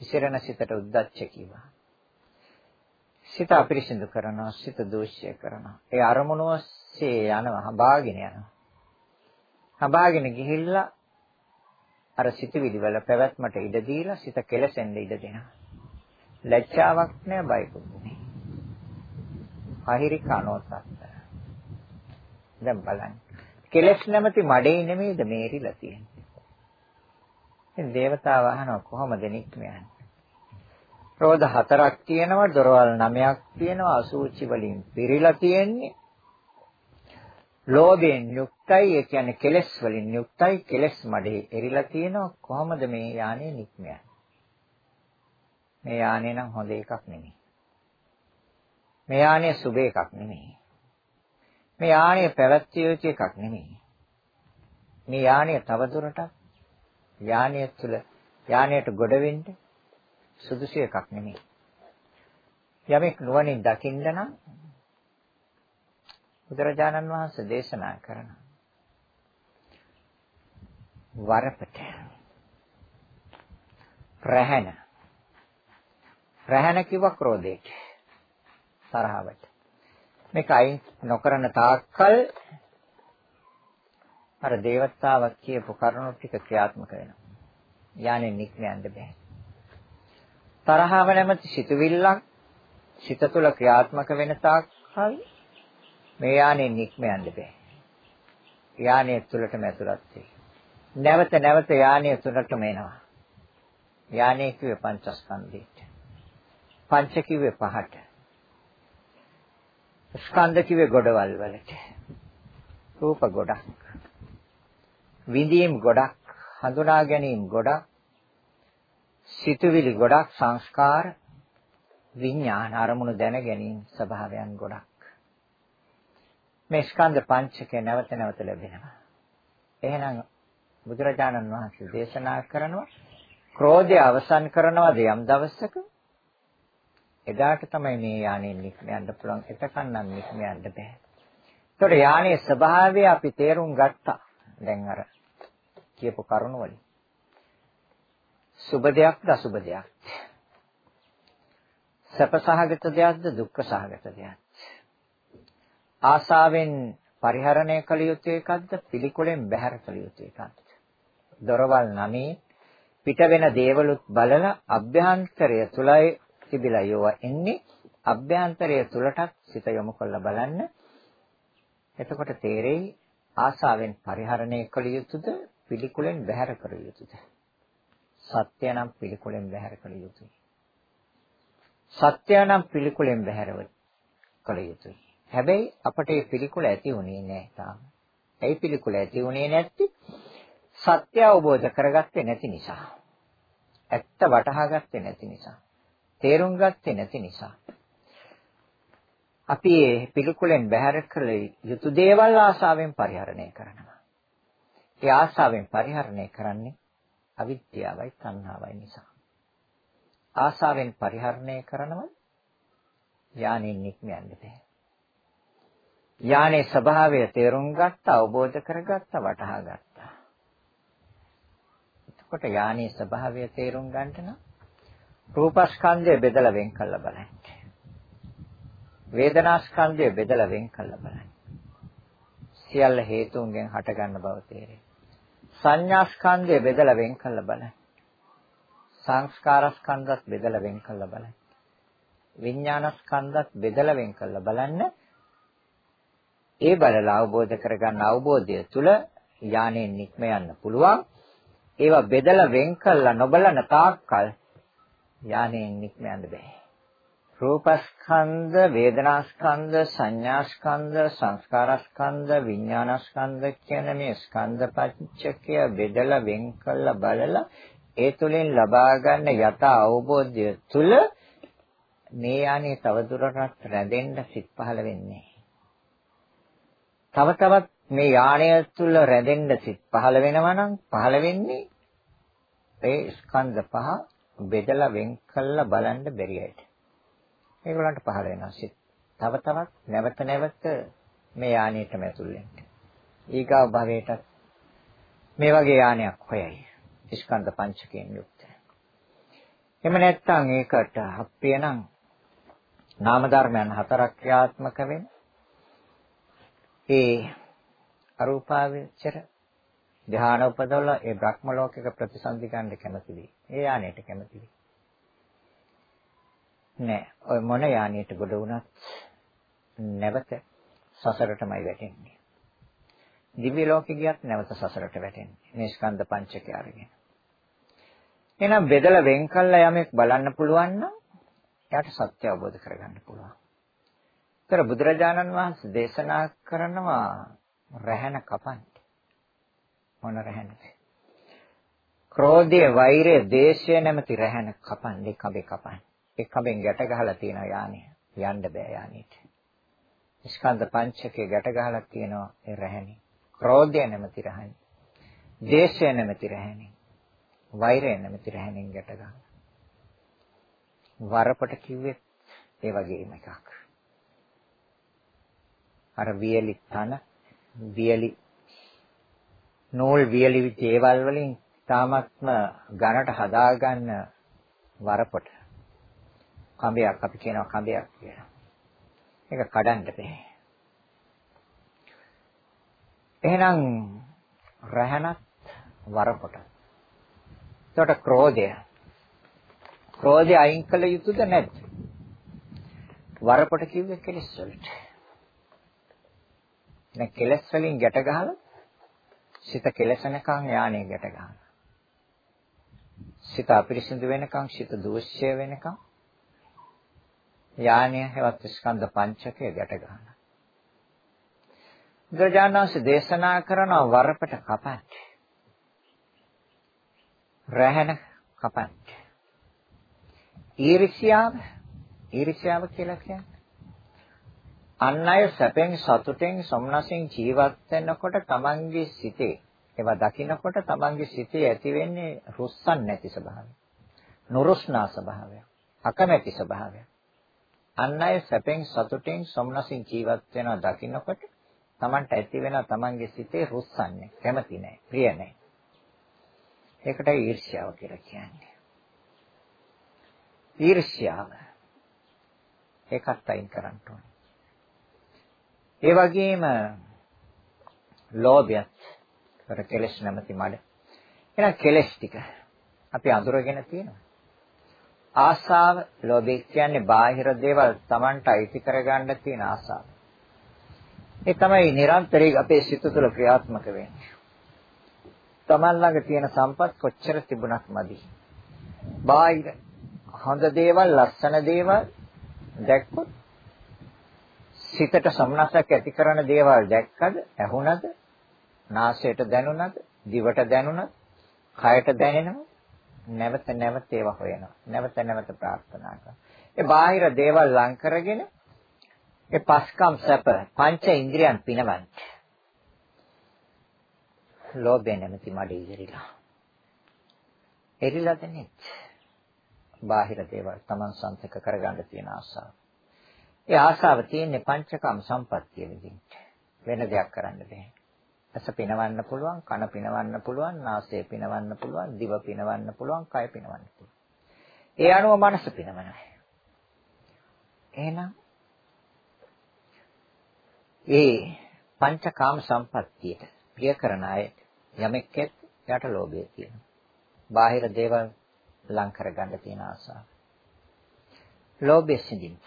විසිරෙන සිතට උද්දච්ච කිව්වා. සිත අපිරිසිදු කරනවා, සිත දෝෂ්‍ය කරනවා. ඒ අරමුණ ඔස්සේ යනවා, හඹාගෙන යනවා. හඹාගෙන ගිහිල්ලා අර සිතවිලි වල පැවැත්මට ඉඩ දීලා සිත කෙලසෙන්න ඉඩ දෙනවා. ලැජ්ජාවක් නෑ බයකුත් නෑ. අහිරි කනෝතත්. දැන් බලන්න. කෙලස් නැමැති මඩේ නෙමෙයිද මේරිලා තියෙන්නේ. ඉතින් දේවතාව අහනවා කොහොමද නික්මයන්නේ? රෝධ හතරක් තියෙනවා, දොරවල් නවයක් තියෙනවා, අසූචි වලින් පිරීලා තියෙන්නේ. ලෝභයෙන් යුක්තයි, ඒ කියන්නේ කෙලෙස් වලින් යුක්තයි, කෙලෙස් මඩේ එරිලා තියෙනවා. කොහොමද මේ යානේ නික්මයන්නේ? මේ යානේ නම් හොඳ එකක් නෙමෙයි. මේ යානේ සුබ එකක් නෙමෙයි. මේ යානේ පැවැත්විය යුතු එකක් නෙමෙයි. මේ යානේ තවදුරටත් යානය තුළ යානයට ගොඩ වෙන්න සුදුසු එකක් නෙමෙයි. යමෙක් නුවණින් දකින්න නම් බුදුරජාණන් වහන්සේ දේශනා කරන වරපට රැහැන රැහැන කිව්ව ක්‍රෝධයට තරහවට මේක අයින් නොකරන තාක්කල් අර දේවතාවක් කියපු කරුණු ටික ක්‍රියාත්මක වෙනවා. යානේ නික්ම යන්න බෑ. තරහව නැමැති සිතුවිල්ලක් සිත තුළ ක්‍රියාත්මක වෙන තාක්කල් මේ යානේ නික්ම යන්න බෑ. යානේ තුළටම ඇතුළත් වෙයි. නැවත නැවත යානේ තුළටම එනවා. යානේ කිව්වේ පංචස්කන්ධයට. පංච කිව්වේ පහට. ස්කන්ධ කිව්වේ ගොඩවල් වලට. රූප ගොඩක්. විඳීම් ගොඩක්, හඳුනා ගැනීම ගොඩක්, සිතුවිලි ගොඩක්, සංස්කාර, විඥාන අරමුණු දැන ගැනීම ස්වභාවයන් ගොඩක්. මේ ස්කන්ධ පංචකය නැවත නැවත ලැබෙනවා. එහෙනම් බුදුරජාණන් වහන්සේ දේශනා කරනවා ක්‍රෝධය අවසන් කරනවාද යම් දවසක එදාට තමයි මේ යානෙ නික්ම යන්න පුළුවන්. එතකන් නම් නික්ම යන්න බෑ. ඒතකොට යානේ ස්වභාවය අපි තේරුම් ගත්තා. දැන් අර කියපු කරුණ වලින්. සුබ දෙයක්ද අසුබ දෙයක්ද? සැප සහගත දෙයක්ද දුක්ඛ සහගත දෙයක්ද? ආසාවෙන් පරිහරණය කළ යුතු එකක්ද පිළිකුලෙන් බැහැර කළ යුතු එකක්ද? දොරවල් නමේ පිට වෙන දේවලුත් බලලා අභ්‍යන්තරය තුලයි තිබිලා යෝවා එන්නේ අභ්‍යන්තරය තුලටත් සිත යොමු කරලා බලන්න. එතකොට තේරෙයි ආසාවෙන් පරිහරණය කළ යුතුද පිළිකුලෙන් බැහැර කළ යුතුද? සත්‍ය නම් පිළිකුලෙන් බැහැර කළ යුතුයි. සත්‍ය නම් පිළිකුලෙන් බැහැරව කළ යුතුයි. හැබැයි අපට මේ පිළිකුල ඇති වුණේ නැහැ තාම. ඇයි පිළිකුල ඇති වුණේ නැත්තේ? සත්‍ය අවබෝධ කරගත්තේ නැති නිසා. ඇත්ත වටහා ගත්තේ නැති නිසා. තේරුම් ගත්තේ නැති නිසා. අපි මේ පිළිකුලෙන් බැහැර කළ යුතු දේවල් ආසාවෙන් පරිහරණය කරනවා. ඒ ආසාවෙන් පරිහරණය කරන්නේ අවිද්‍යාවයි තණ්හාවයි නිසා. ආසාවෙන් පරිහරණය කරනවද? යානෙන් නික්ම යන්න බෑ. යානේ ස්වභාවය තේරුම් ගත්ත, අවබෝධ කරගත්ත, වටහා ගත්තා. එතකොට යානේ ස්වභාවය තේරුම් ගන්නට නම් රූපස්කන්ධය බෙදලා වෙන් කළා බලන්න. වේදනාස්කන්ධය බෙදලා වෙන් කළා බලන්න. සියල්ල හේතුන්ගෙන් හටගන්න බව තේරෙයි. සංඥාස්කන්ධය බෙදලා වෙන් කළා බලන්න. සංස්කාරස්කන්ධත් බෙදලා වෙන් කළා බලන්න. විඥානස්කන්ධත් බෙදලා වෙන් කළා බලන්න. ඒ බලලා අවබෝධ කරගන්න අවබෝධය තුළ යානෙන් නික්ම යන්න පුළුවන්. ඒවා බෙදලා වෙන් කළා නොබලන තාක්කල් යානෙන් නික්ම යන්න බෑ. රූපස්කන්ධ, වේදනාස්කන්ධ, සංඥාස්කන්ධ, සංස්කාරස්කන්ධ, විඥානස්කන්ධ කියන මේ ස්කන්ධ පංචකය බෙදලා වෙන් කළා බලලා ඒ තුලින් ලබා ගන්න යත අවබෝධය තුල මේ යන්නේ තවදුරටත් රැඳෙන්න සිත් පහළ වෙන්නේ. තව තවත් මේ යාණය තුල රැඳෙන්න සිත් පහළ වෙනවා නම් පහළ වෙන්නේ ඒ ස්කන්ධ පහ බෙදලා වෙන් කළා බලන්න බැරි අයට. ඒගොල්ලන්ට පහළ වෙනවා සිත්. තව තවත් නැවත නැවත මේ යානියටම ඇතුල් වෙන්න. ඊගාව භවයට මේ වගේ යානයක් හොයයි. ස්කන්ධ පංචකයෙන් යුක්ත. එහෙම නැත්නම් ඒකට අප්පිය නම් නාම ධර්මයන් හතරක් ක්‍රියාත්මක වෙන. ඒ අරූපාවචර ධ්‍යාන උපදවල ඒ බ්‍රහ්ම ලෝකයක ප්‍රතිසන්දි ගන්න කැමති වෙයි. ඒ යානෙට කැමති වෙයි. නෑ. ඔය මොන යානියට ගොඩ වුණත් නැවත සසරටමයි වැටෙන්නේ. දිව්‍ය ලෝකෙ ගියත් නැවත සසරට වැටෙන්නේ. මේ ස්කන්ධ පංචකය අරගෙන. එහෙනම් බෙදලා වෙන් කළා යමෙක් බලන්න පුළුවන් නම් එයාට සත්‍ය අවබෝධ කරගන්න පුළුවන්. ඒතර බුදුරජාණන් වහන්සේ දේශනා කරනවා රැහැන කපන්න. මොන රැහැනද? ක්‍රෝධය, වෛරය, දේශය නැමැති රැහැන කපන්න, කබේ කපන්න. ඒ කබෙන් ගැට ගහලා තියෙන යානිය. යන්න බෑ යානියට. ස්කන්ධ පංචකේ ගැට ගහලා තියෙනවා ඒ රැහැනේ. ක්‍රෝධය නැමැති රැහැනේ. දේශය නැමැති රැහැනේ. වෛරය නැමැති රැහැනෙන් ගැට ගන්නවා. වරපට කිව්වෙත් ඒ වගේම එකක්. අර වියලි තන වියලි නූල් වියලි දේවල් වලින් තාමත්ම ඝනට හදාගන්න වරපට කඹයක් අපි කියනවා කඹයක් කියලා. ඒක කඩන්න බෑ. එහෙනම් රහනත් වරපොට. එතකොට ක්‍රෝධය. ක්‍රෝධය අයින් කළ යුතුද නැද්ද? වරපොට කිව්වේ කෙලෙස් වලට. දැන් කෙලෙස් වලින් ගැට ගහලා සිත කෙලසනකම් යානේ ගැට ගහනවා. සිත අපිරිසිදු වෙනකම් සිත දෝෂ්‍ය වෙනකම් යානය හෙවත් ස්කන්ධ පංචකය ගැට ගන්නවා. බුදුරජාණන්ස දේශනා කරන වරපට කපන්න. රැහෙන කපන්න. ඊර්ෂ්‍යාව ඊර්ෂ්‍යාව කියලා කියන්නේ අන් අය සැපෙන් සතුටෙන් සොම්නසින් ජීවත් වෙනකොට තමන්ගේ සිතේ ඒවා දකිනකොට තමන්ගේ සිතේ ඇති වෙන්නේ රුස්සන් නැති ස්වභාවය. නුරුස්නා ස්වභාවය. අකමැති ස්වභාවය. අන් අය සැපෙන් සතුටෙන් සොම්නසින් ජීවත් වෙනවා දකිනකොට තමන්ට ඇති වෙන තමන්ගේ සිතේ රුස්සන්නේ කැමති නැහැ, ප්‍රිය නැහැ. ඒකට ඊර්ෂ්‍යාව කියලා කියන්නේ. ඊර්ෂ්‍යාව ඒකත් අයින් කරන්න ඕනේ. ඒ වගේම ලෝභයත් අර කෙලෙස් නැමැති මඩ. එහෙනම් කෙලෙස් ටික අපි අඳුරගෙන තියෙනවා. ආසාව, ලෝභය කියන්නේ බාහිර දේවල් Tamanට අයිති කරගන්න තියෙන ආසාව. ඒ තමයි නිරන්තරයෙන් අපේ සිත තුළ ක්‍රියාත්මක වෙන්නේ. Taman ළඟ තියෙන සම්පත් කොච්චර තිබුණත් මදි. බාහිර හොඳ දේවල්, ලස්සන දේවල් දැක්කොත් සිතට සම්නසක් ඇති කරන දේවල් දැක්කද, ඇහුණද, නාසයට දැනුණද, දිවට දැනුණද, කයට දැනෙනවද? නැවත නැවත ඒවා හොයනවා. නැවත නැවත ප්‍රාර්ථනා කරනවා. ඒ බාහිර දේවල් ලං කරගෙන ඒ පස්කම් සැප පංච ඉන්ද්‍රියන් පිනවන්න. ලෝභය නැමැති මඩ ඉදිරිලා. එරිලාද නෙත්. බාහිර දේවල් Taman සන්තක කරගන්න තියෙන ආසාව. ඒ ආසාව තියෙන්නේ පංචකම් සම්පත්තිය විදිහට. වෙන දෙයක් කරන්න බෑ. ඇස පිනවන්න පුළුවන්, කන පිනවන්න පුළුවන්, නාසය පිනවන්න පුළුවන්, දිව පිනවන්න පුළුවන්, කය පිනවන්න පුළුවන්. ඒ අනුව මනස පිනවනවා. එහෙනම් ඒ පංචකාම සම්පත්තියට ප්‍රිය කරන අය යමෙක් යට ලෝභය තියෙනවා. බාහිර දේවල් ලං කරගන්න තියෙන ආසාව. ලෝභය සිඳින්න.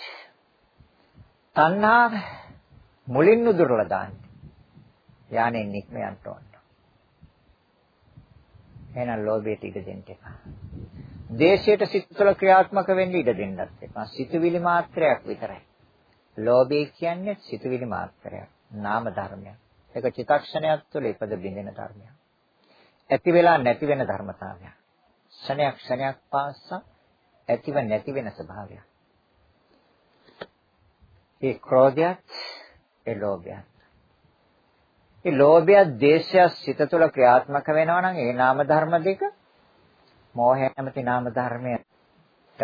තණ්හාව මුලින් උදුරලා දාන්න. යානෙන් නික්ම යන්න ඕන. එහෙනම් ලෝභයට ඉඩ දෙන්න එපා. දේශයට සිත් තුළ ක්‍රියාත්මක වෙන්න ඉඩ දෙන්නත් එපා. සිතුවිලි මාත්‍රයක් විතරයි. ලෝභය කියන්නේ සිතුවිලි මාත්‍රයක්. නාම ධර්මයක්. ඒක චිතක්ෂණයක් තුළ ඉපද බින්දෙන ධර්මයක්. ඇති වෙලා නැති වෙන ධර්මතාවයක්. ක්ෂණයක් ක්ෂණයක් පාසා ඇතිව නැති වෙන ස්වභාවයක්. ඒ ක්‍රෝධයත් ඒ ලෝභයත් ඒ ලෝභය, ද්වේෂය සිත තුළ ක්‍රියාත්මක වෙනවා නම් ඒ නාම ධර්ම දෙක මෝහය නැමැති නාම ධර්මයට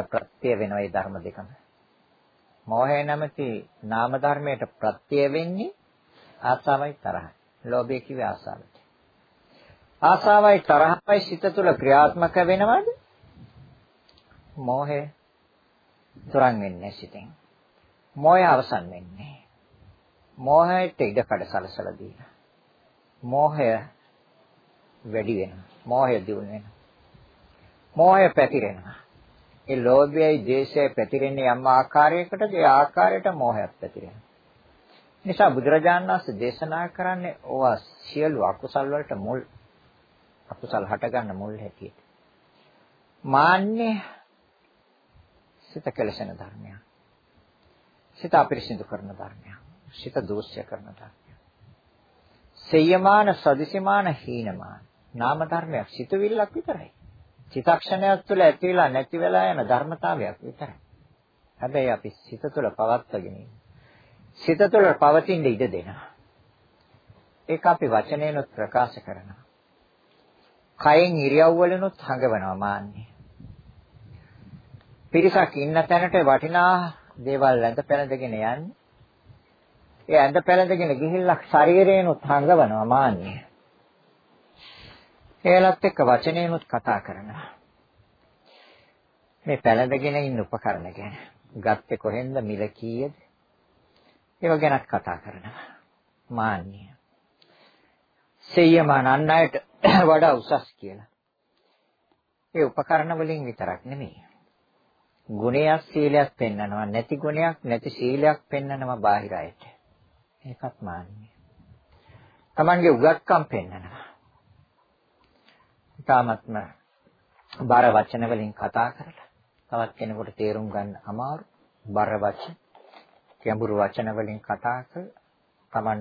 ප්‍රත්‍ය වෙනවා ඒ ධර්ම දෙකම. මෝහය නැමැති නාම ධර්මයට ප්‍රත්‍ය වෙන්නේ ආසාවයි තරහයි. ලෝභය කිව්වේ ආසාවට. ආසාවයි තරහයි සිත තුළ ක්‍රියාත්මක වෙනවද? මෝහය තුරන් වෙන්නේ සිතෙන්. මෝහය අවසන් වෙන්නේ. මෝහයට ඉඩ කඩ සලසලා දීලා. මෝහය වැඩි වෙනවා. මෝහය දියුණු වෙනවා. මෝහය පැතිරෙනවා. ඒ ලෝභයයි ද්වේෂයයි පැතිරෙන්නේ යම් ආකාරයකටද ඒ ආකාරයට මෝහයක් පැතිරෙනවා. නිසා බුදුරජාණන් වහන්සේ දේශනා කරන්නේ ඕවා සියලු අකුසල් වලට මුල් අකුසල් හටගන්න මුල් හැටියට. මාන්නේ සිත කෙලසෙන ධර්මයක්. සිත අපිරිසිදු කරන ධර්මයක්. සිත දෝෂ්‍ය කරන ධර්මයක්. සෙය්‍යමාන සදිසිමාන හීනමාන නාම ධර්මයක් සිතුවිල්ලක් විතරයි. චිතක්ෂණයක් තුළ ඇති වෙලා නැති වෙලා යන ධර්මතාවයක් විතරයි. හැබැයි අපි සිත තුළ පවත්වාගෙන සිත තුළ පවතින ඉඩ දෙනවා. ඒක අපි වචනේනොත් ප්‍රකාශ කරනවා. කයෙන් ඉරියව් වලිනුත් හඟවනවා මාන්නේ. පිරිසක් ඉන්න තැනට වටිනා දේවල් ඇඳ පැනදගෙන යන්නේ ඒ ඇඳ පැළඳගෙන ගිහිල්ලා ශරීරේනුත් හංගවනවා මාන්නේ. ඒලත් එක්ක වචනේනුත් කතා කරනවා. මේ පැළඳගෙන ඉන්න උපකරණ ගැන. ගත්තේ කොහෙන්ද මිල කීයද? ඒව ගැනත් කතා කරනවා. මාන්නේ. සෙය්‍යමාන අන් අයට <clears throat> වඩා උසස් කියලා. ඒ උපකරණ වලින් විතරක් නෙමෙයි. ගුණයක් සීලයක් පෙන්නනවා නැති ගුණයක් නැති සීලයක් පෙන්නනවා බාහිර අයට. ඒකත් මාන්නේ. Tamange උගත්කම් පෙන්නනවා. ඊටාත්ම බර වචන වලින් කතා කරලා තවත් කෙනෙකුට තේරුම් ගන්න අමාරු. බර වචන ගැඹුරු වචන වලින් කතා කළ. Taman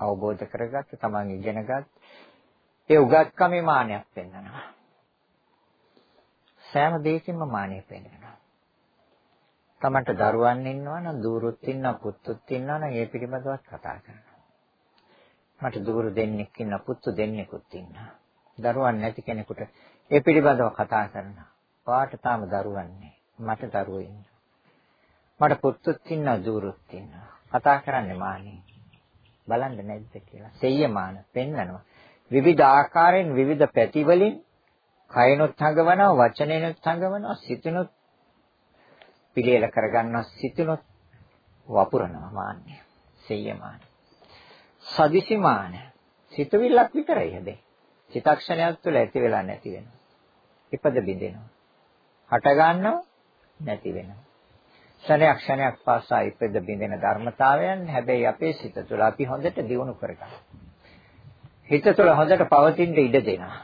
අවබෝධ කරගත්ත Taman ඉගෙනගත් ඒ උගත්කමේ මානයක් පෙන්වනවා සෑම දෙයකින්ම මානෙ පෙන්වනවා Tamanට දරුවන් ඉන්නවා නම් දූරුත් ඉන්නවා පුතුත් ඉන්නවා නම් ඒ පිළිබඳවත් කතා කරනවා මට දූරු දෙන්නෙක් ඉන්නවා පුතු දෙන්නෙකුත් ඉන්නවා දරුවන් නැති කෙනෙකුට ඒ පිළිබඳව කතා කරනවා වාට තාම දරුවන් මට දරුවෝ ඉන්නවා මට පුතුත් ඉන්නවා දූරුත් ඉන්නවා. කතා කරන්නේ මානේ. බලන්න නැද්ද කියලා. සෙය්‍යමාන පෙන්නනවා. විවිධ ආකාරයෙන් විවිධ පැති වලින් කයනොත් හඟවනවා, වචනේනොත් හඟවනවා, සිතනොත් පිළියෙල කරගන්නවා, සිතනොත් වපුරනවා මාන්නේ. සෙය්‍යමාන. සදිසිමාන. සිතවිල්ලක් විතරයි හැබැයි. චිතක්ෂණයක් තුළ ඇති වෙලා නැති වෙනවා. ඉපද බිඳෙනවා. හට ගන්නවා නැති වෙනවා. ක්ෂණයක් ක්ෂණයක් පාසා ඉපද බිඳෙන ධර්මතාවයන් හැබැයි අපේ සිත තුළ අපි හොඳට දියුණු කරගන්න. හිත තුළ හොඳට පවතින ඉඩ දෙනවා.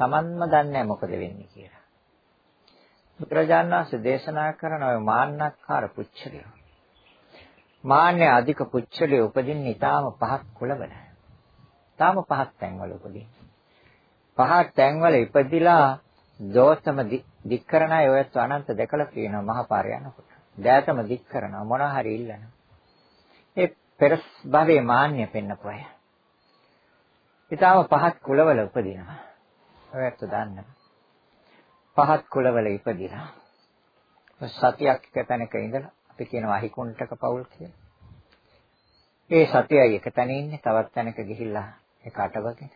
Tamanම දන්නේ මොකද වෙන්නේ කියලා. බුදුරජාණන් වහන්සේ දේශනා කරන ඔය මාන්නක්කාර පුච්චලිය. මාන්නය අධික පුච්චලිය උපදින්න ඊටාම පහත් කුලවල. ඊටාම පහත් තැන්වල උපදින්න. පහත් තැන්වල ඉපදිලා දෝෂම දික් කරන අය ඔයත් අනන්ත දැකලා තියෙනවා මහපාර යනකොට. දෑතම දික් කරනවා මොනවා හරි ඉල්ලනවා. ඒ පෙර භවයේ මාන්නය පෙන්නපු අය. ඊටාම පහත් කුලවල උපදිනවා. ඔයත් දන්නවා. පහත් කුලවල ඉපදිලා. සතියක් එක තැනක ඉඳලා අපි කියනවා අහිකුණ්ඨක පවුල් කියලා. ඒ සතියයි එක තැන ඉන්නේ තවත් තැනක ගිහිල්ලා ඒක අටවගෙන.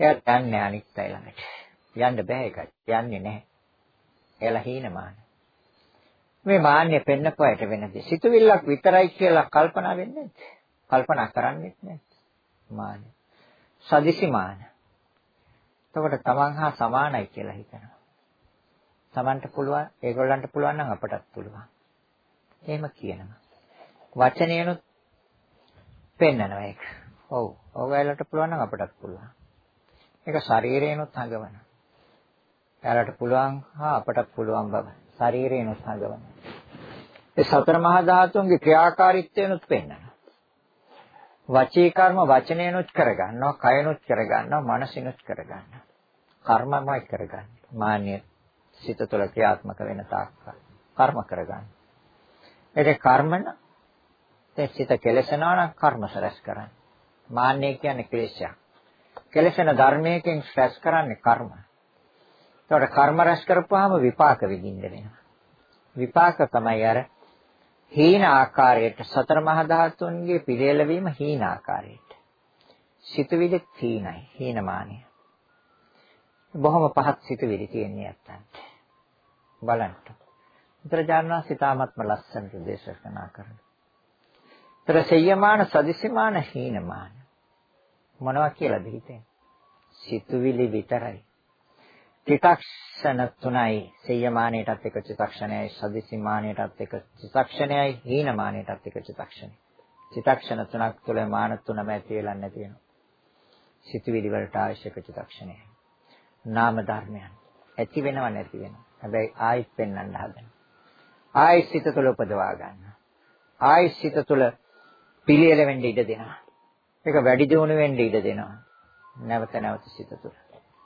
එයාට යන්නේ අනිත් අය ළඟට. යන්න බෑ ඒකයි. යන්නේ නැහැ. එයාලා හීනමාන. මේ මාන්නය පෙන්නපුවාට වෙනදී සිතුවිල්ලක් විතරයි කියලා කල්පනා වෙන්නේ නැද්ද? කල්පනා කරන්නේ නැද්ද? මාන්නය. සදිසි මාන. එතකොට තමන් හා සමානයි කියලා හිතනවා. තමන්ට පුළුවන් ඒගොල්ලන්ට පුළුවන් නම් අපටත් පුළුවන්. එහෙම කියනවා. වචනයනොත් පෙන්නනවා ඒක. ඔව්. ඔයගලට පුළුවන් නම් අපටත් පුළුවන්. ඒක ශරීරේනොත් හඟවනවා. එයාලට පුළුවන් හා අපටත් පුළුවන් බව. ශරීරයෙන් උත්සාහවන. ඒ සතර මහා ධාතුන්ගේ ක්‍රියාකාරීත්වයනුත් පෙන්වනවා. වචී කර්ම වචනයනුත් කරගන්නවා, කයනුත් කරගන්නවා, මනසිනුත් කරගන්නවා. කර්මමයි කරගන්නේ. මාන්‍ය සිත තුළ ක්‍රියාත්මක වෙන තාක් කර්ම කරගන්න. ඒක කර්මන ඒ සිත කෙලසනවා නම් කර්ම සරස් කරන්නේ. මාන්නය කියන්නේ ක්ලේශයක්. කෙලසන ධර්මයකින් ශ්‍රැස් කරන්නේ කර්ම. ඒකට කර්ම රැස් කරපුවාම විපාක විඳින්න වෙනවා. විපාක තමයි අර හීන ආකාරයට සතර මහා ධාතුන්ගේ පිළියෙල වීම හීන ආකාරයට. සිතුවිලි හීනයි, හීනමානය. බොහොම පහත් සිතුවිලි තියෙන්නේ නැත්තන්ට. බලන්න. බුදුරජාණන් සිතාමත්ම ලස්සනට දේශනා කරනවා. තර සෙය්‍යමාන සදිසිමාන හීනමාන මොනවා කියලාද හිතෙන්නේ? සිතුවිලි විතරයි. චිතක්ෂණ තුනයි සෙය්‍යමානයටත් එක චිතක්ෂණයයි සදිසිමානයටත් එක චිතක්ෂණයයි හීනමානයටත් එක චිතක්ෂණයි චිතක්ෂණ තුනක් තුළ මාන තුනම ඇති වෙලා නැති වෙනවා සිතුවිලි වලට අවශ්‍යක චිතක්ෂණය නාම ධර්මයන් ඇති වෙනව නැති වෙනවා හැබැයි ආයිත් පෙන්වන්න හදනවා ආයිත් සිත තුළ උපදවා ගන්නවා ආයිත් සිත තුළ පිළියෙල වෙන්න ඉඩ දෙනවා ඒක වැඩි දියුණු වෙන්න ඉඩ දෙනවා නැවත නැවත සිත තුළ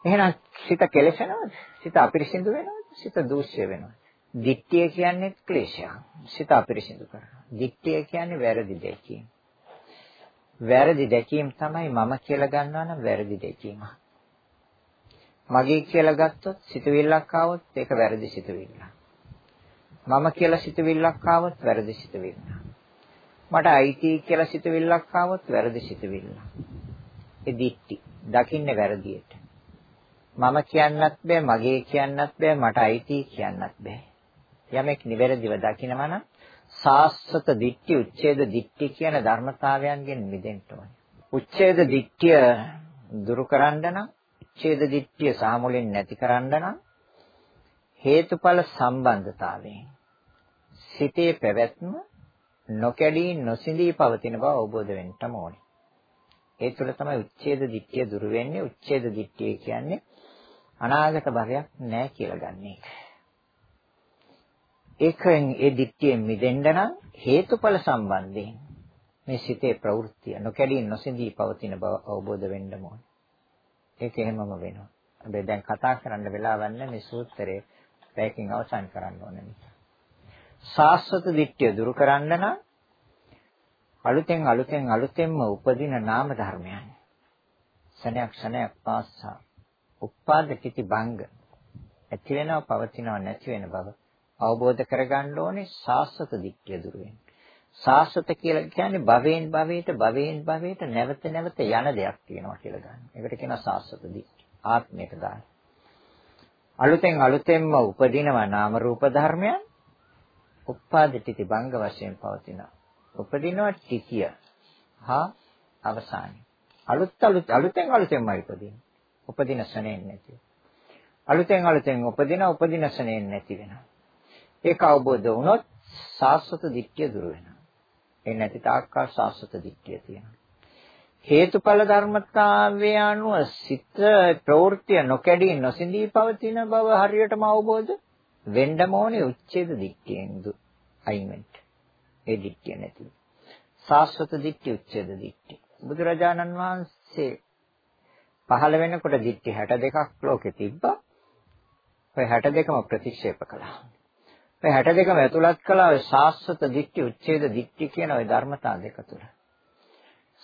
එහෙනම් සිත කෙලෙසනවද? සිත අපිරිසිදු වෙනවද? සිත දූෂ්‍ය වෙනවද? දිට්ඨිය කියන්නේ ක්ලේශයක්. සිත අපිරිසිදු කරනවා. දිට්ඨිය කියන්නේ වැරදි දැකීම. වැරදි දැකීම තමයි මම කියලා ගන්නවා නම් වැරදි දැකීම. මගේ කියලා ගත්තොත් සිතවිල්ලක් ආවොත් ඒක වැරදි සිතවිල්ලක්. මම කියලා සිතවිල්ලක් ආවොත් වැරදි සිතවිල්ලක්. මට අයිති කියලා සිතවිල්ලක් ආවොත් වැරදි සිතවිල්ලක්. ඒ දිට්ටි. දකින්නේ වැරදියට. මම කියන්නත් බෑ මගේ කියන්නත් බෑ මට අයිති කියන්නත් බෑ යමෙක් නිවැරදිව දකිනවා නම් සාස්වත දිට්ඨි උච්ඡේද දිට්ඨි කියන ධර්මතාවයන්ගෙන් මිදෙන්න ඕනේ උච්ඡේද දිට්ඨිය දුරු කරන්න නම් උච්ඡේද දිට්ඨිය සාමුලින් නැති කරන්න නම් හේතුඵල සම්බන්ධතාවයෙන් සිතේ පැවැත්ම නොකැඩී නොසිඳී පවතින බව අවබෝධ වෙන්නම ඕනේ. ඒ තුළ තමයි උච්ඡේද දිට්ඨිය දුරු වෙන්නේ. උච්ඡේද දිට්ඨිය කියන්නේ අනාගත භවයක් නැහැ කියලා ගන්න එක. ඒකෙන් ඒ දිට්ඨියෙන් මිදෙන්න නම් හේතුඵල සම්බන්ධයෙන් මේ සිතේ ප්‍රවෘත්තිය නොකැඩී නොසිඳී පවතින බව අවබෝධ වෙන්න ඕනේ. ඒක එහෙමම වෙනවා. හැබැයි දැන් කතා කරන්න වෙලාවක් නැහැ මේ සූත්‍රයේ පැයකින් අවසන් කරන්න ඕන නිසා. සාස්වත දිට්ඨිය දුරු කරන්න නම් අලුතෙන් අලුතෙන් අලුතෙන්ම උපදින නාම ධර්මයන්. ශනයක් ශනයක් පාස්සා උපාද කිති භංග ඇති වෙනව පවතිනව නැති වෙන බව අවබෝධ කරගන්න ඕනේ සාස්වත දිට්ඨිය දුරු වෙන්න. සාස්වත කියලා කියන්නේ භවයෙන් භවයට භවයෙන් භවයට නැවත නැවත යන දෙයක් තියෙනවා කියලා ගන්න. ඒකට කියනවා සාස්වත දිට්ඨිය. ආත්මයක දාන. අලුතෙන් අලුතෙන්ම උපදිනවා නාම රූප ධර්මයන්. උපාදිතී භංග වශයෙන් පවතිනවා. උපදිනවා ටිකිය. හා අවසානයි. අලුත් අලුත් අලුතෙන් අලුතෙන්මයි උපදින්නේ. උපදින ශරණෙන් නැති. අලුතෙන් අලුතෙන් උපදින උපදින ශරණෙන් නැති වෙනවා. ඒක අවබෝධ වුණොත් සාස්වත දිට්ඨිය දුර වෙනවා. ඒ නැති තාක්කල් සාස්වත දිට්ඨිය තියෙනවා. හේතුඵල ධර්මතාවය අනුව සිත ප්‍රවෘත්තිය නොකැඩී නොසිඳී පවතින බව හරියටම අවබෝධ වෙන්නම ඕනේ උච්ඡේද දිට්ඨියෙන් අයින් වෙන්න. ඒ දිට්ඨිය නැති. සාස්වත දිට්ඨිය උච්ඡේද දිට්ඨිය. බුදුරජාණන් වහන්සේ පහළ වෙනකොට දිට්ඨි 62ක් ලෝකෙ තිබ්බා. ඔය 62ම ප්‍රතික්ෂේප කළා. ඔය 62ම ඇතුළත් කළා ඔය සාස්වත දිට්ඨි උච්ඡේද දිට්ඨි කියන ওই ධර්මතා දෙක තුල.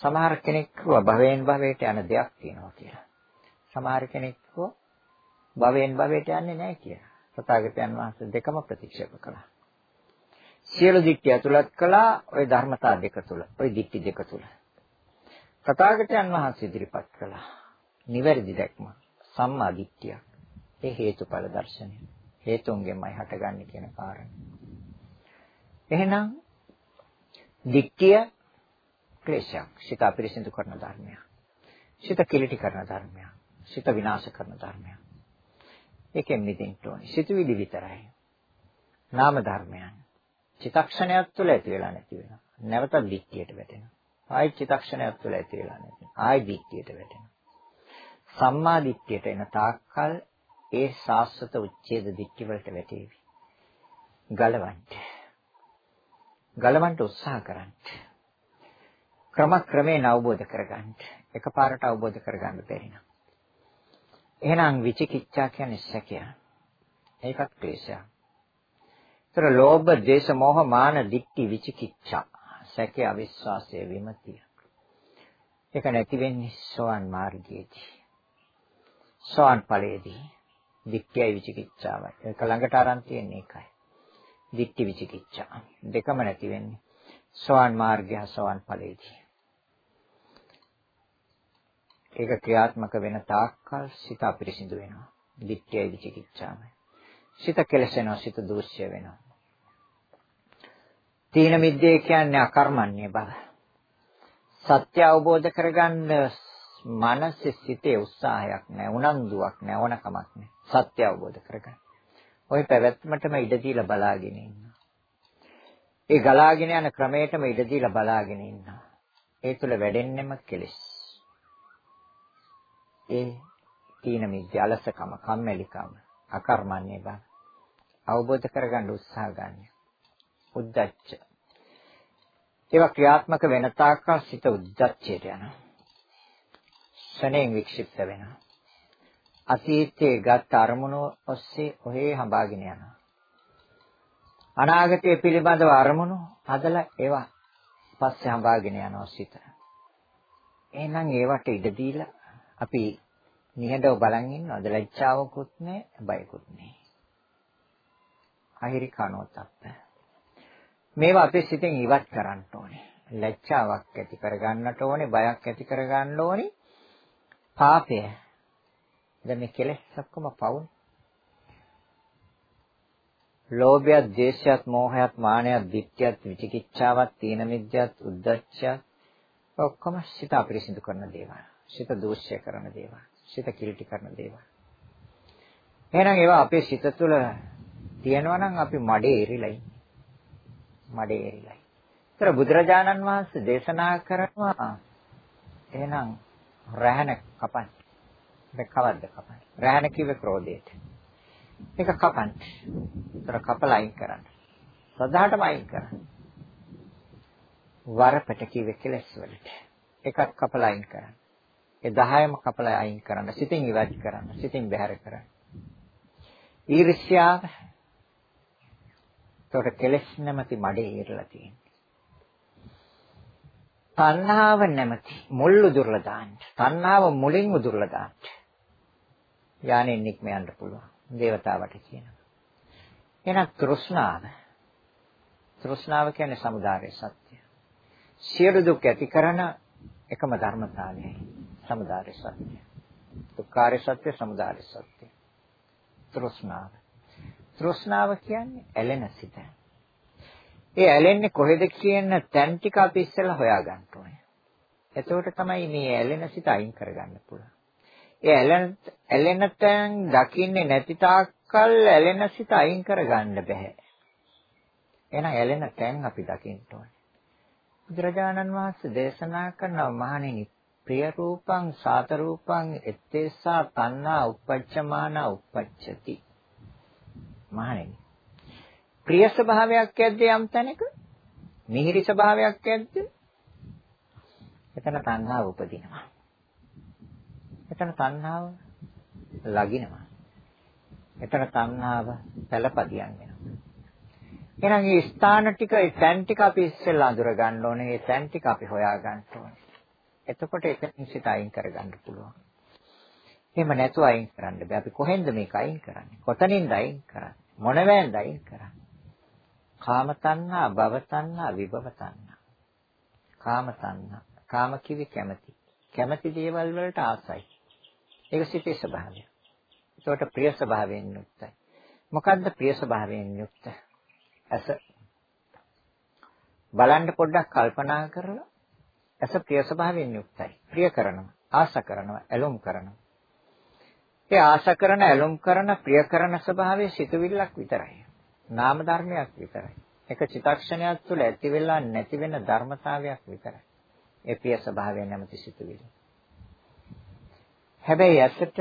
සමහර කෙනෙක් කිව්වා භවයෙන් භවයට යන දෙයක් තියෙනවා කියලා. සමහර කෙනෙක් කිව්වා භවයෙන් භවයට යන්නේ නැහැ කියලා. තථාගතයන් වහන්සේ දෙකම ප්‍රතික්ෂේප කළා. සියලු දිට්ඨිය ඇතුළත් කළා ওই ධර්මතා දෙක තුල. ওই දිට්ඨි දෙක තුල. තථාගතයන් වහන්සේ ඉදිරිපත් කළා. නිවැරදි දැක්ම සම්මා දිට්ඨිය. ඒ හේතුඵල දර්ශනය. හේතුන්ගෙන්මයි හටගන්නේ කියන කාරණය. එහෙනම් දික්කිය ක්ලේශයක්. සිත අපිරිසිදු කරන ධර්මයක්. සිත කිලිටි කරන ධර්මයක්. සිත විනාශ කරන ධර්මයක්. ඒකෙන් මිදෙන්න ඕනේ. සිතුවිලි විතරයි. නාම ධර්මයන්. චිතක්ෂණයක් තුළ ඇති වෙලා නැති වෙනවා. නැවත දික්කියට වැටෙනවා. ආයි චිතක්ෂණයක් තුළ ඇති වෙලා නැති. ආයි දික්කියට වැටෙනවා. සම්මා දිට්ඨියට එන තාක්කල් ඒ සාස්වත උච්ඡේද දිට්ඨි වලට වැටේවි. ගලවන්න. ගලවන්න උත්සාහ කරන්න. ක්‍රම ක්‍රමයෙන් අවබෝධ කරගන්න. එකපාරට අවබෝධ කරගන්න බැරි නම්. එහෙනම් විචිකිච්ඡා කියන්නේ සැකය. ඒකත් ක්ලේශයක්. ඒතර ලෝභ, දේශ, මොහ, මාන, දික්ටි, විචිකිච්ඡා. සැකය, අවිශ්වාසය, විමතිය. ඒක නැති වෙන්නේ සෝවන් මාර්ගයේදී. සෝවන් ඵලයේදී. දික්ඛ්‍යයි විචිකිච්ඡාවයි. ඒක ළඟට aran තියෙන එකයි. දික්ඛි විචිකිච්ඡා. දෙකම නැති වෙන්නේ. සෝවන් මාර්ගය සෝවන් ඵලයේදී. ඒක ක්‍රියාත්මක වෙන තාක්කල් සිත අපිරිසිදු වෙනවා. දික්ඛ්‍යයි විචිකිච්ඡාවයි. සිත කෙලසෙනවා, සිත දූෂ්‍ය වෙනවා. තීන මිද්දේ කියන්නේ අකර්මණ්‍ය බව. සත්‍ය අවබෝධ කරගන්න මනසේ සිටේ උත්සාහයක් නැහැ, උනන්දුවක් නැහැ, ඕනකමක් නැහැ. සත්‍ය අවබෝධ කරගන්න. ওই පැවැත්මටම ඉඩ දීලා බලාගෙන ඉන්නවා. ඒ ගලාගෙන යන ක්‍රමයටම ඉඩ දීලා බලාගෙන ඉන්නවා. ඒ තුල වැඩෙන්නෙම කෙලෙස්. ඒ තීන මිද්‍ය අලසකම, කම්මැලිකම, අකර්මණ්‍ය බව අවබෝධ කරගන්න උත්සාහ ගන්න. උද්දච්ච. ඒවා ක්‍රියාත්මක වෙන තාක්කල් සිත උද්දච්චයට යනවා. ශරණයෙන් වික්ෂිප්ත වෙනවා. අතීතයේ ගත් අරමුණු ඔස්සේ ඔහේ හඹාගෙන යනවා. අනාගතයේ පිළිබඳව අරමුණු හදලා ඒවා පස්සේ හඹාගෙන යනවා සිත. එහෙනම් ඒවට ඉඩ දීලා අපි නිහඬව බලන් ඉන්නවද ලැජ්ජාවකුත් නැහැ බයකුත් නැහැ. අහිරි කනෝතප්ප. මේවා අපේ සිතෙන් ඉවත් කරන්න ඕනේ. ලැජ්ජාවක් ඇති කරගන්නට ඕනේ, බයක් ඇති කරගන්න ඕනේ. පාපය. දැන් මේ කෙලෙස් ඔක්කොම පවුනේ. ලෝභයත්, ද්වේෂයත්, මෝහයත්, මානයත්, ditthiyත්, විචිකිච්ඡාවත්, තීන මිද්‍යත්, උද්ධච්චයත් ඔක්කොම සිත අපිරිසිදු කරන දේවල්. සිත දූෂ්‍ය කරන දේවල්. සිත කිලිටි කරන දේවල්. එහෙනම් ඒවා අපේ සිත තුළ තියෙනවා නම් අපි මඩේ එරිලයි. මඩේ එරිලයි. ඒතර බුදුරජාණන් වහන්සේ දේශනා කරනවා එහෙනම් රැහන කපන්න. ඒක කවද්ද කපන්න? රැහන කිව්වේ ක්‍රෝධයට. ඒක කපන්න. ඒතර කපලා අයින් කරන්න. සදාටම අයින් කරන්න. වරපට කිව්වේ කෙලස් වලට. එකක් කපලා අයින් කරන්න. ඒ 10ම කපලා අයින් කරන්න. සිතින් ඉවත් කරන්න. සිතින් බැහැර කරන්න. ඊර්ෂ්‍යාව. ඒකට කෙලස් නැමැති මඩේ ඉරලා තියෙනවා. තණ්හාව නැමැති මුල් උදුරලා දාන්න. තණ්හාව මුලින් උදුරලා දාන්න. යානෙන් නික්ම යන්න පුළුවන්. දේවතාවට කියනවා. එහෙනම් තෘෂ්ණාව. තෘෂ්ණාව කියන්නේ samudāre සත්‍ය. සියලු දුක් ඇති කරන එකම ධර්මතාවයයි samudāre සත්‍ය. දුක්ඛාර සත්‍ය samudāre සත්‍ය. තෘෂ්ණාව. තෘෂ්ණාව කියන්නේ ඇලෙන සිත. ඒ ඇලෙන්නේ කොහෙද කියන තැන් ටික අපි ඉස්සෙල්ලා හොයාගන්න ඕනේ. එතකොට තමයි මේ ඇලෙන සිත අයින් කරගන්න පුළුවන්. ඒ ඇලෙන ඇලෙන තැන් දකින්නේ නැති තාක්කල් ඇලෙන සිත අයින් කරගන්න බෑ. එහෙනම් ඇලෙන තැන් අපි දකින්න ඕනේ. බුදුරජාණන් වහන්සේ දේශනා කරනවා මහණෙනි ප්‍රිය රූපං සාත රූපං එත්තේසා තණ්හා උපච්චමාන උපච්චති. මහණෙනි ප්‍රිය ස්වභාවයක් ඇද්ද යම් තැනක? මිහිරි ස්වභාවයක් ඇද්ද? එතන තණ්හාව උපදිනවා. එතන තණ්හාව ලගිනවා. එතන තණ්හාව පළපදියම් වෙනවා. එහෙනම් මේ ස්ථාන ටික, ඒ තැන් ටික අපි ඉස්සෙල්ලා අඳුර ගන්න ඕනේ. ඒ තැන් ටික අපි හොයා ගන්න ඕනේ. එතකොට එතනින් සිත අයින් කරගන්න පුළුවන්. එහෙම නැතුව අයින් කරන්න බෑ. අපි කොහෙන්ද මේක අයින් කරන්නේ? කොතනින්ද අයින් කරන්නේ? මොන වෑන්ද අයින් කරන්නේ? කාම තණ්හා, භව තණ්හා, විභව තණ්හා. කාම තණ්හා. කාම කිවි කැමැති. කැමැති දේවල් වලට ආසයි. ඒක සිතේ ස්වභාවය. ඒකට ප්‍රිය ස්වභාවයෙන් යුක්තයි. මොකද්ද ප්‍රිය ස්වභාවයෙන් යුක්ත? ඇස බලන්න පොඩ්ඩක් කල්පනා කරලා ඇස ප්‍රිය ස්වභාවයෙන් යුක්තයි. ප්‍රිය කරනවා, ආස කරනවා, ඇලොම් කරනවා. ඒ ආස කරන, ඇලොම් කරන, ප්‍රිය කරන ස්වභාවයේ සිතුවිල්ලක් විතරයි. නාම ධර්මයක් විතරයි. එක චිතක්ෂණයක් තුළ ඇති වෙලා නැති වෙන ධර්මතාවයක් විතරයි. ඒ ප්‍රිය ස්වභාවය නැමැති සිතුවිල්ල. හැබැයි ඇසට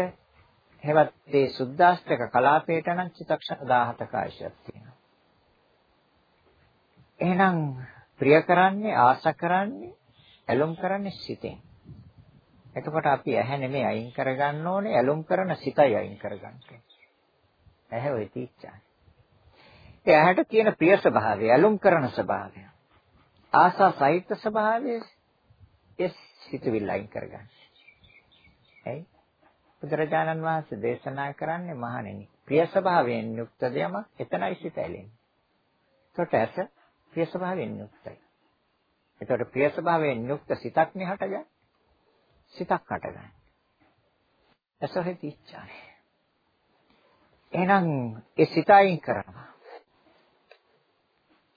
හෙවත් මේ සුද්දාස්ත්‍රක කලාපයට නම් චිතක්ෂණ 17ක ආයශයක් තියෙනවා. එහෙනම් ප්‍රිය කරන්නේ ආස කරන්නේ ඇලුම් කරන්නේ සිතෙන්. එතකොට අපි ඇහැ නෙමෙයි අයින් කරගන්න ඕනේ ඇලුම් කරන සිතයි අයින් කරගන්න ඕනේ. ඇහැ ඔය තීච්චායි. ඒ ඇහැට තියෙන ප්‍රිය ස්වභාවය ඇලුම් කරන ස්වභාවය. ආසා සහිත ස්වභාවය ඒ සිතවිල්ල අයින් කරගන්න. ඇයි? බුදුරජාණන් වහන්සේ දේශනා කරන්නේ මහණෙනි ප්‍රිය ස්වභාවයෙන් යුක්ත දෙයම එතනයි සිත ඇලෙන්නේ. ඒකට ඇස ප්‍රිය ස්වභාවයෙන් යුක්තයි. ඒකට ප්‍රිය ස්වභාවයෙන් යුක්ත සිතක් නේ හටගන්නේ. සිතක් හටගන්නේ. ඇසෙහි ඉච්ඡායි. එහෙනම් ඒ සිත අයින් කරනවා.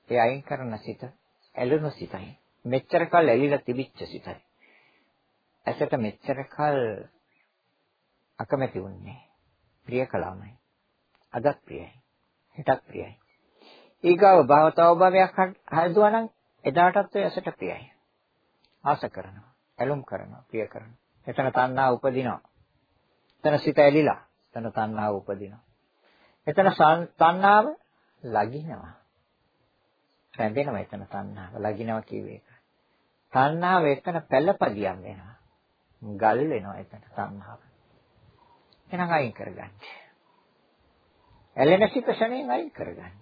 ඒ අයින් කරන සිත ඇලුණු සිතයි. මෙච්චර කල් ඇලිලා තිබිච්ච සිතයි. ඇසට මෙච්චර කල් අකමැති වුන්නේ. ප්‍රිය කළාමයි. අදත් ප්‍රියයි. හිතත් ප්‍රියයි. ඊගාව භවතව භවයක් හදුවා නම් එදාටත් ඔය ඇසට ප්‍රියයි. ආස කරනවා. ඇලුම් කරනවා. ප්‍රිය කරනවා. එතන තණ්හා උපදිනවා. එතන සිත ඇලිලා. එතන තණ්හාව උපදිනවා. එතන තණ්හාව ලගිනවා. රැඳෙනවා එතන තණ්හාව. ලගිනවා කියුවේ ඒක. තණ්හාව එතන පළපදියම් වෙනවා. ගල් වෙනවා එතන තණ්හාව. එහෙනම් අයින් කරගන්න. ඇලෙන සිත ශරණයෙන් අයින් කරගන්න.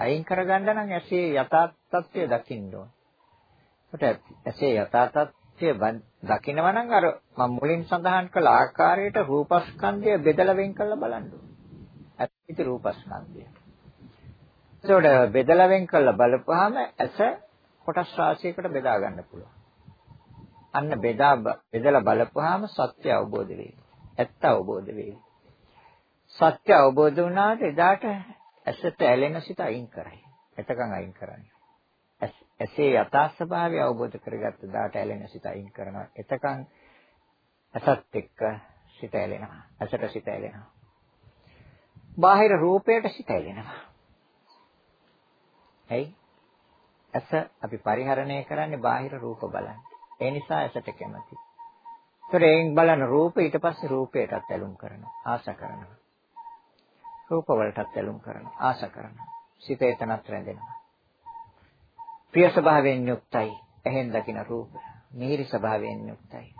අයින් කරගන්න නම් ඇසේ යථා තත්ත්වය දකින්න ඕන. ඒකට ඇසේ යථා තත්ත්වය දකිනවා නම් අර මම මුලින් සඳහන් කළ ආකාරයට රූපස්කන්ධය බෙදලා වෙන් කරලා බලන්න ඕන. ඇති රූපස්කන්ධය. ඒකට බෙදලා වෙන් කරලා බලපුවාම ඇස කොටස් රාශියකට බෙදා ගන්න පුළුවන්. අන්න බෙදා බෙදලා බලපුවාම සත්‍ය අවබෝධ වෙයි. ඇත්ත අවබෝධ වෙයි. සත්‍ය අවබෝධ වුණාට එදාට ඇසට ඇලෙන සිත අයින් කරයි. එතකන් අයින් කරන්නේ. එසේ යථා ස්වභාවය අවබෝධ කරගත්ත දාට ඇලෙන සිත අයින් කරනවා. එතකන් අසත් එක්ක සිත ඇලෙනවා. අසට සිත ඇලෙනවා. බාහිර රූපයට සිත ඇලෙනවා. ඇයි? ඇස අපි පරිහරණය කරන්නේ බාහිර රූප බලන්න. ඒ නිසා ඇසට කැමති. ඒතර එයින් බලන රූප ඊට පස්සේ රූපයටත් ඇලුම් කරනවා. ආස කරනවා. රූප වලටත් ඇලුම් කරනවා. ආස කරනවා. සිත එතනත් රැඳෙනවා. ප්‍රිය ස්වභාවයෙන් යුක්තයි. එහෙන් දකින රූප. මිහිරි ස්වභාවයෙන් යුක්තයි.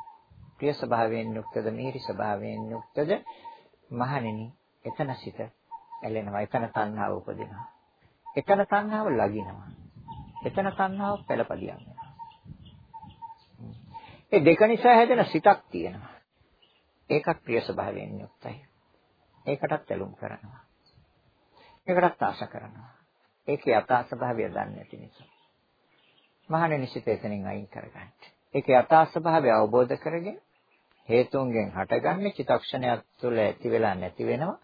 ප්‍රිය ස්වභාවයෙන් යුක්තද මිහිරි ස්වභාවයෙන් යුක්තද මහණෙනි එතන සිත ඇලෙනවා. එතන තණ්හාව උපදිනවා. එතන තණ්හාව ලගිනවා. එතන තණ්හාව පළපදියක් වෙනවා. ඒ දෙක නිසා හැදෙන සිතක් තියෙනවා. ඒකත් ප්‍රිය ස්වභාවයෙන් යුක්තයි. ඒකටත් ඇලුම් කරනවා. ඒකටත් ආශ කරනවා. ඒකේ යථා ස්වභාවය දන්නේ නැති නිසා. මහණෙනි සිත එතනින් අයින් කරගන්න. ඒකේ යථා ස්වභාවය අවබෝධ කරගෙන හේතුන්ගෙන් හටගන්නේ චිතක්ෂණයක් තුළ ඇති වෙලා නැති වෙනවා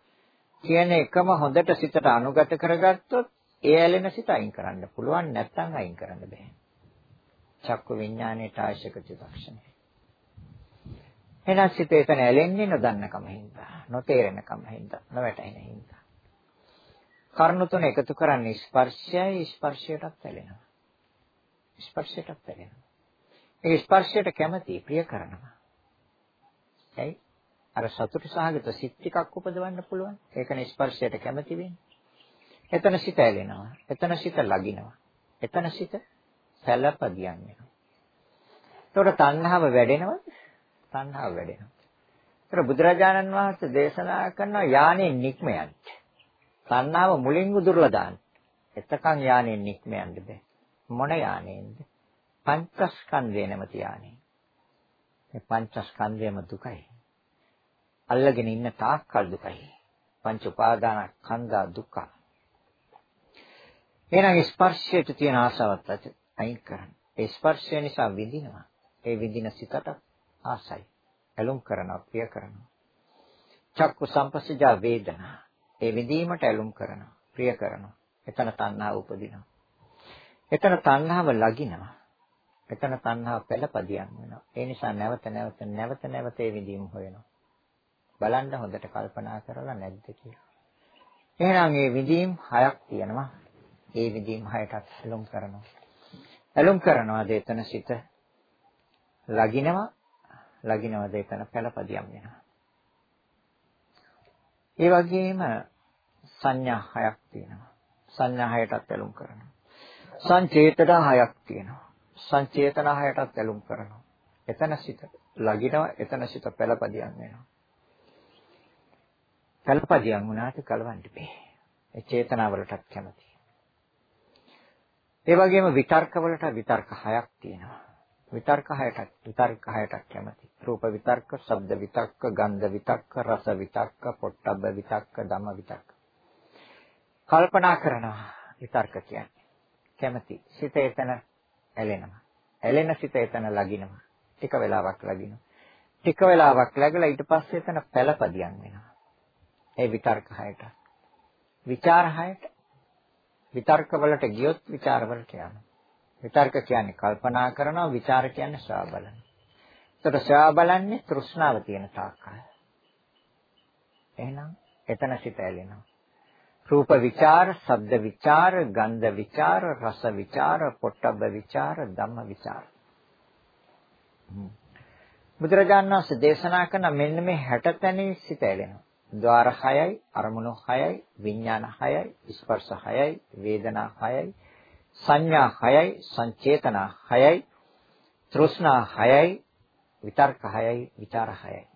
කියන එකම හොඳට සිතට අනුගත කරගත්තොත් ඒ ඇලෙන සිත අයින් කරන්න පුළුවන් නැත්නම් අයින් කරන්න බෑ. චක්කු විඥානයේ ආශක චිතක්ෂණය. එහෙනම් සිත එතන ඇලෙන්නේ නොදන්නකම හින්දා, නොතේරෙනකම හින්දා, නොවැටෙන හින්දා. කර්ණ තුන එකතු කරන්නේ ස්පර්ශයයි ස්පර්ශයටත් ඇලෙනවා. ස්පර්ශයටත් ඇලෙනවා. ඒ ස්පර්ශයට කැමති ප්‍රිය කරනවා. ඇයි? අර සතුට සහගත සිත් ටිකක් උපදවන්න පුළුවන්. ඒකනේ ස්පර්ශයට කැමති වෙන්නේ. එතන සිත ඇලෙනවා. එතන සිත ලගිනවා. එතන සිත සැලපදියම් වෙනවා. ඒතකොට තණ්හාව වැඩෙනවද? තණ්හාව වැඩෙනවා. ඒතර බුදුරජාණන් වහන්සේ දේශනා කරන යානෙ නික්ම යන්න. තණ්හාව මුලින්ම දුර්ලා දාන්න. එතකන් යානෙ නික්ම යන්න බෑ. මොන යානෙන්ද? පංචස්කන්ධය නැමැති යානෙ. මේ පංචස්කන්ධයම දුකයි. අල්ලගෙන ඉන්න තාක්කල් දුකයි. පංච උපාදාන කන්දා දුක. එහෙනම් ස්පර්ශයට තියෙන ආසාවත් අයින් කරන්න. ඒ ස්පර්ශය නිසා විඳිනවා. ඒ විඳින සිතට ආසයි. ඇලුම් කරනවා, ප්‍රිය කරනවා. චක්කු සම්පස්සජා වේදනා. ඒ විඳීමට ඇලුම් කරනවා, ප්‍රිය කරනවා. එතන තණ්හාව උපදිනවා. එතන තණ්හාව ලගිනවා. එතන තණ්හාව පළපදියම් වෙනවා. ඒ නිසා නැවත නැවත නැවත නැවත ඒ විඳීම හොයනවා. බලන්න හොඳට කල්පනා කරලා නැද්ද කියලා. එහෙනම් මේ විඳීම් හයක් තියෙනවා. ඒ විඳීම් හයටත් ඇලුම් කරනවා. ඇලුම් කරනවාද එතන සිත ලගිනවා ලගිනවද එතන පළපදියම් වෙනවා. ඒ වගේම සංඥා හයක් තියෙනවා. සංඥා හයටත් ඇලුම් කරනවා. සංචේතන හයක් තියෙනවා. සංචේතන හයටත් ඇලුම් කරනවා. එතන සිත ලගිනවා එතන සිත පළපදියම් වෙනවා. පළපදියම් වුණාට කලවන්න බෑ. ඒ චේතනාවලටත් කැමතියි. ඒ වගේම විතර්ක වලට විතර්ක හයක් තියෙනවා. විතර්ක හයටත් විතර්ක හයටත් කැමති. රූප විතර්ක, ශබ්ද විතර්ක, ගන්ධ විතර්ක, රස විතර්ක, පොට්ටබ්බ විතර්ක, ධම්ම විතර්ක. කල්පනා කරනවා විතර්ක කියන්නේ. කැමති. සිත එතන ඇලෙනවා. ඇලෙන සිත එතන ලගිනවා. ටික වෙලාවක් ලගිනවා. ටික වෙලාවක් läගලා ඊට පස්සේ එතන පළපදියම් වෙනවා. ඒ විතර්ක හයට. විචාර හයට. විතර්ක වලට ගියොත් විචාර වලට යනවා. විතර්ක කියන්නේ කල්පනා කරනවා, විචාර කියන්නේ ශ්‍රා බලන. ඒතර ශ්‍රා බලන්නේ තෘෂ්ණාව තියෙන තාක්කයි. එහෙනම් එතන සිත ඇලෙනවා. රූප විචාර, ශබ්ද විචාර, ගන්ධ විචාර, රස විචාර, පොට්ටබ්බ විචාර, ධම්ම විචාර. බුදුරජාණන් වහන්සේ දේශනා කරන මෙන්න මේ 60 තැනින් සිත ඇලෙනවා. ద్వාර 6යි, අරමුණු 6යි, විඥාන 6යි, ස්පර්ශ 6යි, වේදනා 6යි, සංඥා 6යි, සංචේතනා 6යි, තෘෂ්ණා 6යි, විතර්ක 6යි, විචාර 6යි.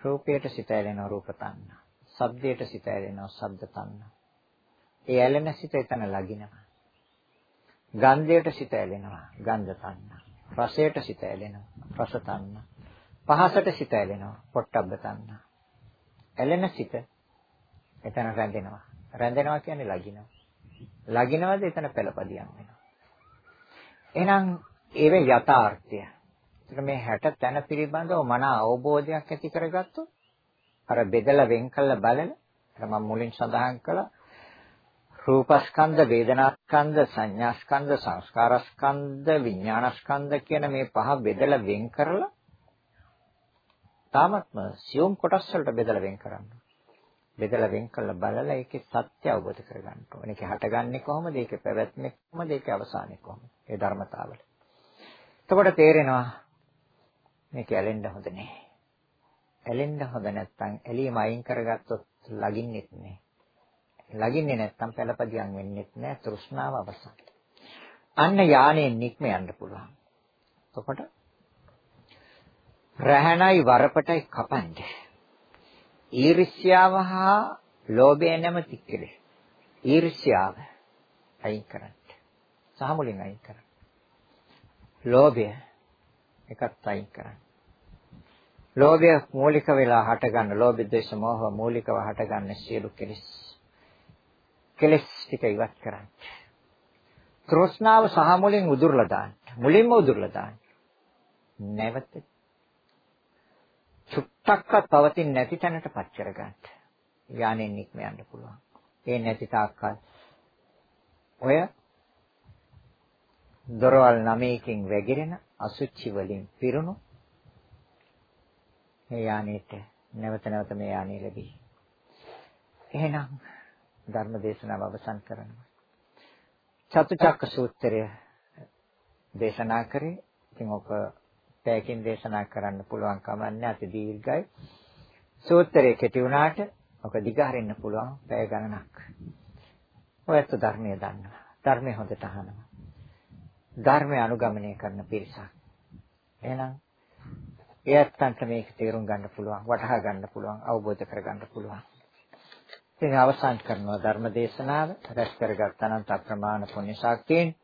රූපයට සිත ඇලෙන රූප තණ්හා. ශබ්දයට සිත ඇලෙනවා ශබ්ද තණ්හා. ඒ ඇලෙන සිත එතන ලගිනවා. ගන්ධයට සිත ඇලෙනවා ගන්ධ තණ්හා. රසයට සිත ඇලෙනවා රස තණ්හා. පහසට සිත ඇලෙනවා පොට්ටබ්බ තණ්හා. ඇලෙන සිත එතන රැඳෙනවා. රැඳෙනවා කියන්නේ ලගිනවා. ලගිනවද එතන පළපදියම් වෙනවා. එහෙනම් ඒවේ යථාර්ථය. ඒත් මේ 60 තැන පිළිබඳව මන අවබෝධයක් ඇති කරගත්තොත් අර බෙදලා වෙන් කළ බලන අර මම මුලින් සඳහන් කළා රූපස්කන්ධ වේදනා ස්කන්ධ සංඥා ස්කන්ධ සංස්කාර ස්කන්ධ විඥාන ස්කන්ධ කියන මේ පහ බෙදලා වෙන් කරලා තාමත්ම සියුම් කොටස් වලට බෙදලා වෙන් කරන්න. බෙදලා වෙන් කරලා බලලා ඒකේ සත්‍ය අවබෝධ කරගන්න ඕනේ. ඒකේ හටගන්නේ කොහොමද? ඒකේ පැවැත්මේ කොහොමද? ඒකේ අවසානයේ කොහොමද? ඒ ධර්මතාවල. එතකොට තේරෙනවා මේක ඇලෙන්න හොඳ නෑ. ඇලෙන්න හොඳ නැත්නම් ඇලීම අයින් කරගත්තොත් ලගින්නෙත් නෑ. ලගින්නේ නැත්නම් පළපදියම් වෙන්නෙත් නෑ තෘෂ්ණාව අවසන්. අන්න යානෙන් නික්ම යන්න පුළුවන්. එතකොට රහණයි වරපටයි කපන්නේ. ඊර්ෂ්‍යාව හා ලෝභය නැමැති කෙලෙස්. ඊර්ෂ්‍යාව අයින් කරන්න. සහ මුලින් අයින් කරන්න. ලෝභය එකත් අයින් කරන්න. ලෝභය මූලික වෙලා හටගන්න ලෝභ ද්වේෂ මෝහ මූලිකව හටගන්න සියලු කෙලෙස්. කෙලෙස් ටික ඉවත් කරන්න. තෘෂ්ණාව සහ මුලින් උදුරලා දාන්න. මුලින්ම උදුරලා දාන්න. නැවත චුට්ටක්වත් පවතින්නේ නැති තැනටපත් කරගන්න. යානෙන් නික්ම යන්න පුළුවන්. ඒ නැති තාක්කල් ඔය දොරවල් නමයකින් වැగిරෙන අසුචි වලින් පිරුණු මේ යානෙට නැවත නැවත මේ යානෙ ලැබී. එහෙනම් ධර්ම දේශනාව අවසන් කරනවා. චතුචක්ක සූත්‍රය දේශනා කරේ. ඉතින් ඔක පැයකින් දේශනා කරන්න පුළුවන් කමන්නේ අති දීර්ඝයි. සූත්‍රය කෙටි වුණාට ඔක දිගහරින්න පුළුවන් පැය ගණනක්. ඔයත් ධර්මය දන්නවා. ධර්මය හොඳට අහනවා. ධර්මය අනුගමනය කරන පිරිසක්. එහෙනම් එයත්න්ට මේක තේරුම් ගන්න පුළුවන්, වටහා ගන්න පුළුවන්, අවබෝධ කර ගන්න පුළුවන්. ඉතින් අවසන් කරනවා ධර්ම දේශනාව රැස් කරගත් අනන්ත අප්‍රමාණ පුණ්‍ය ශක්තියෙන්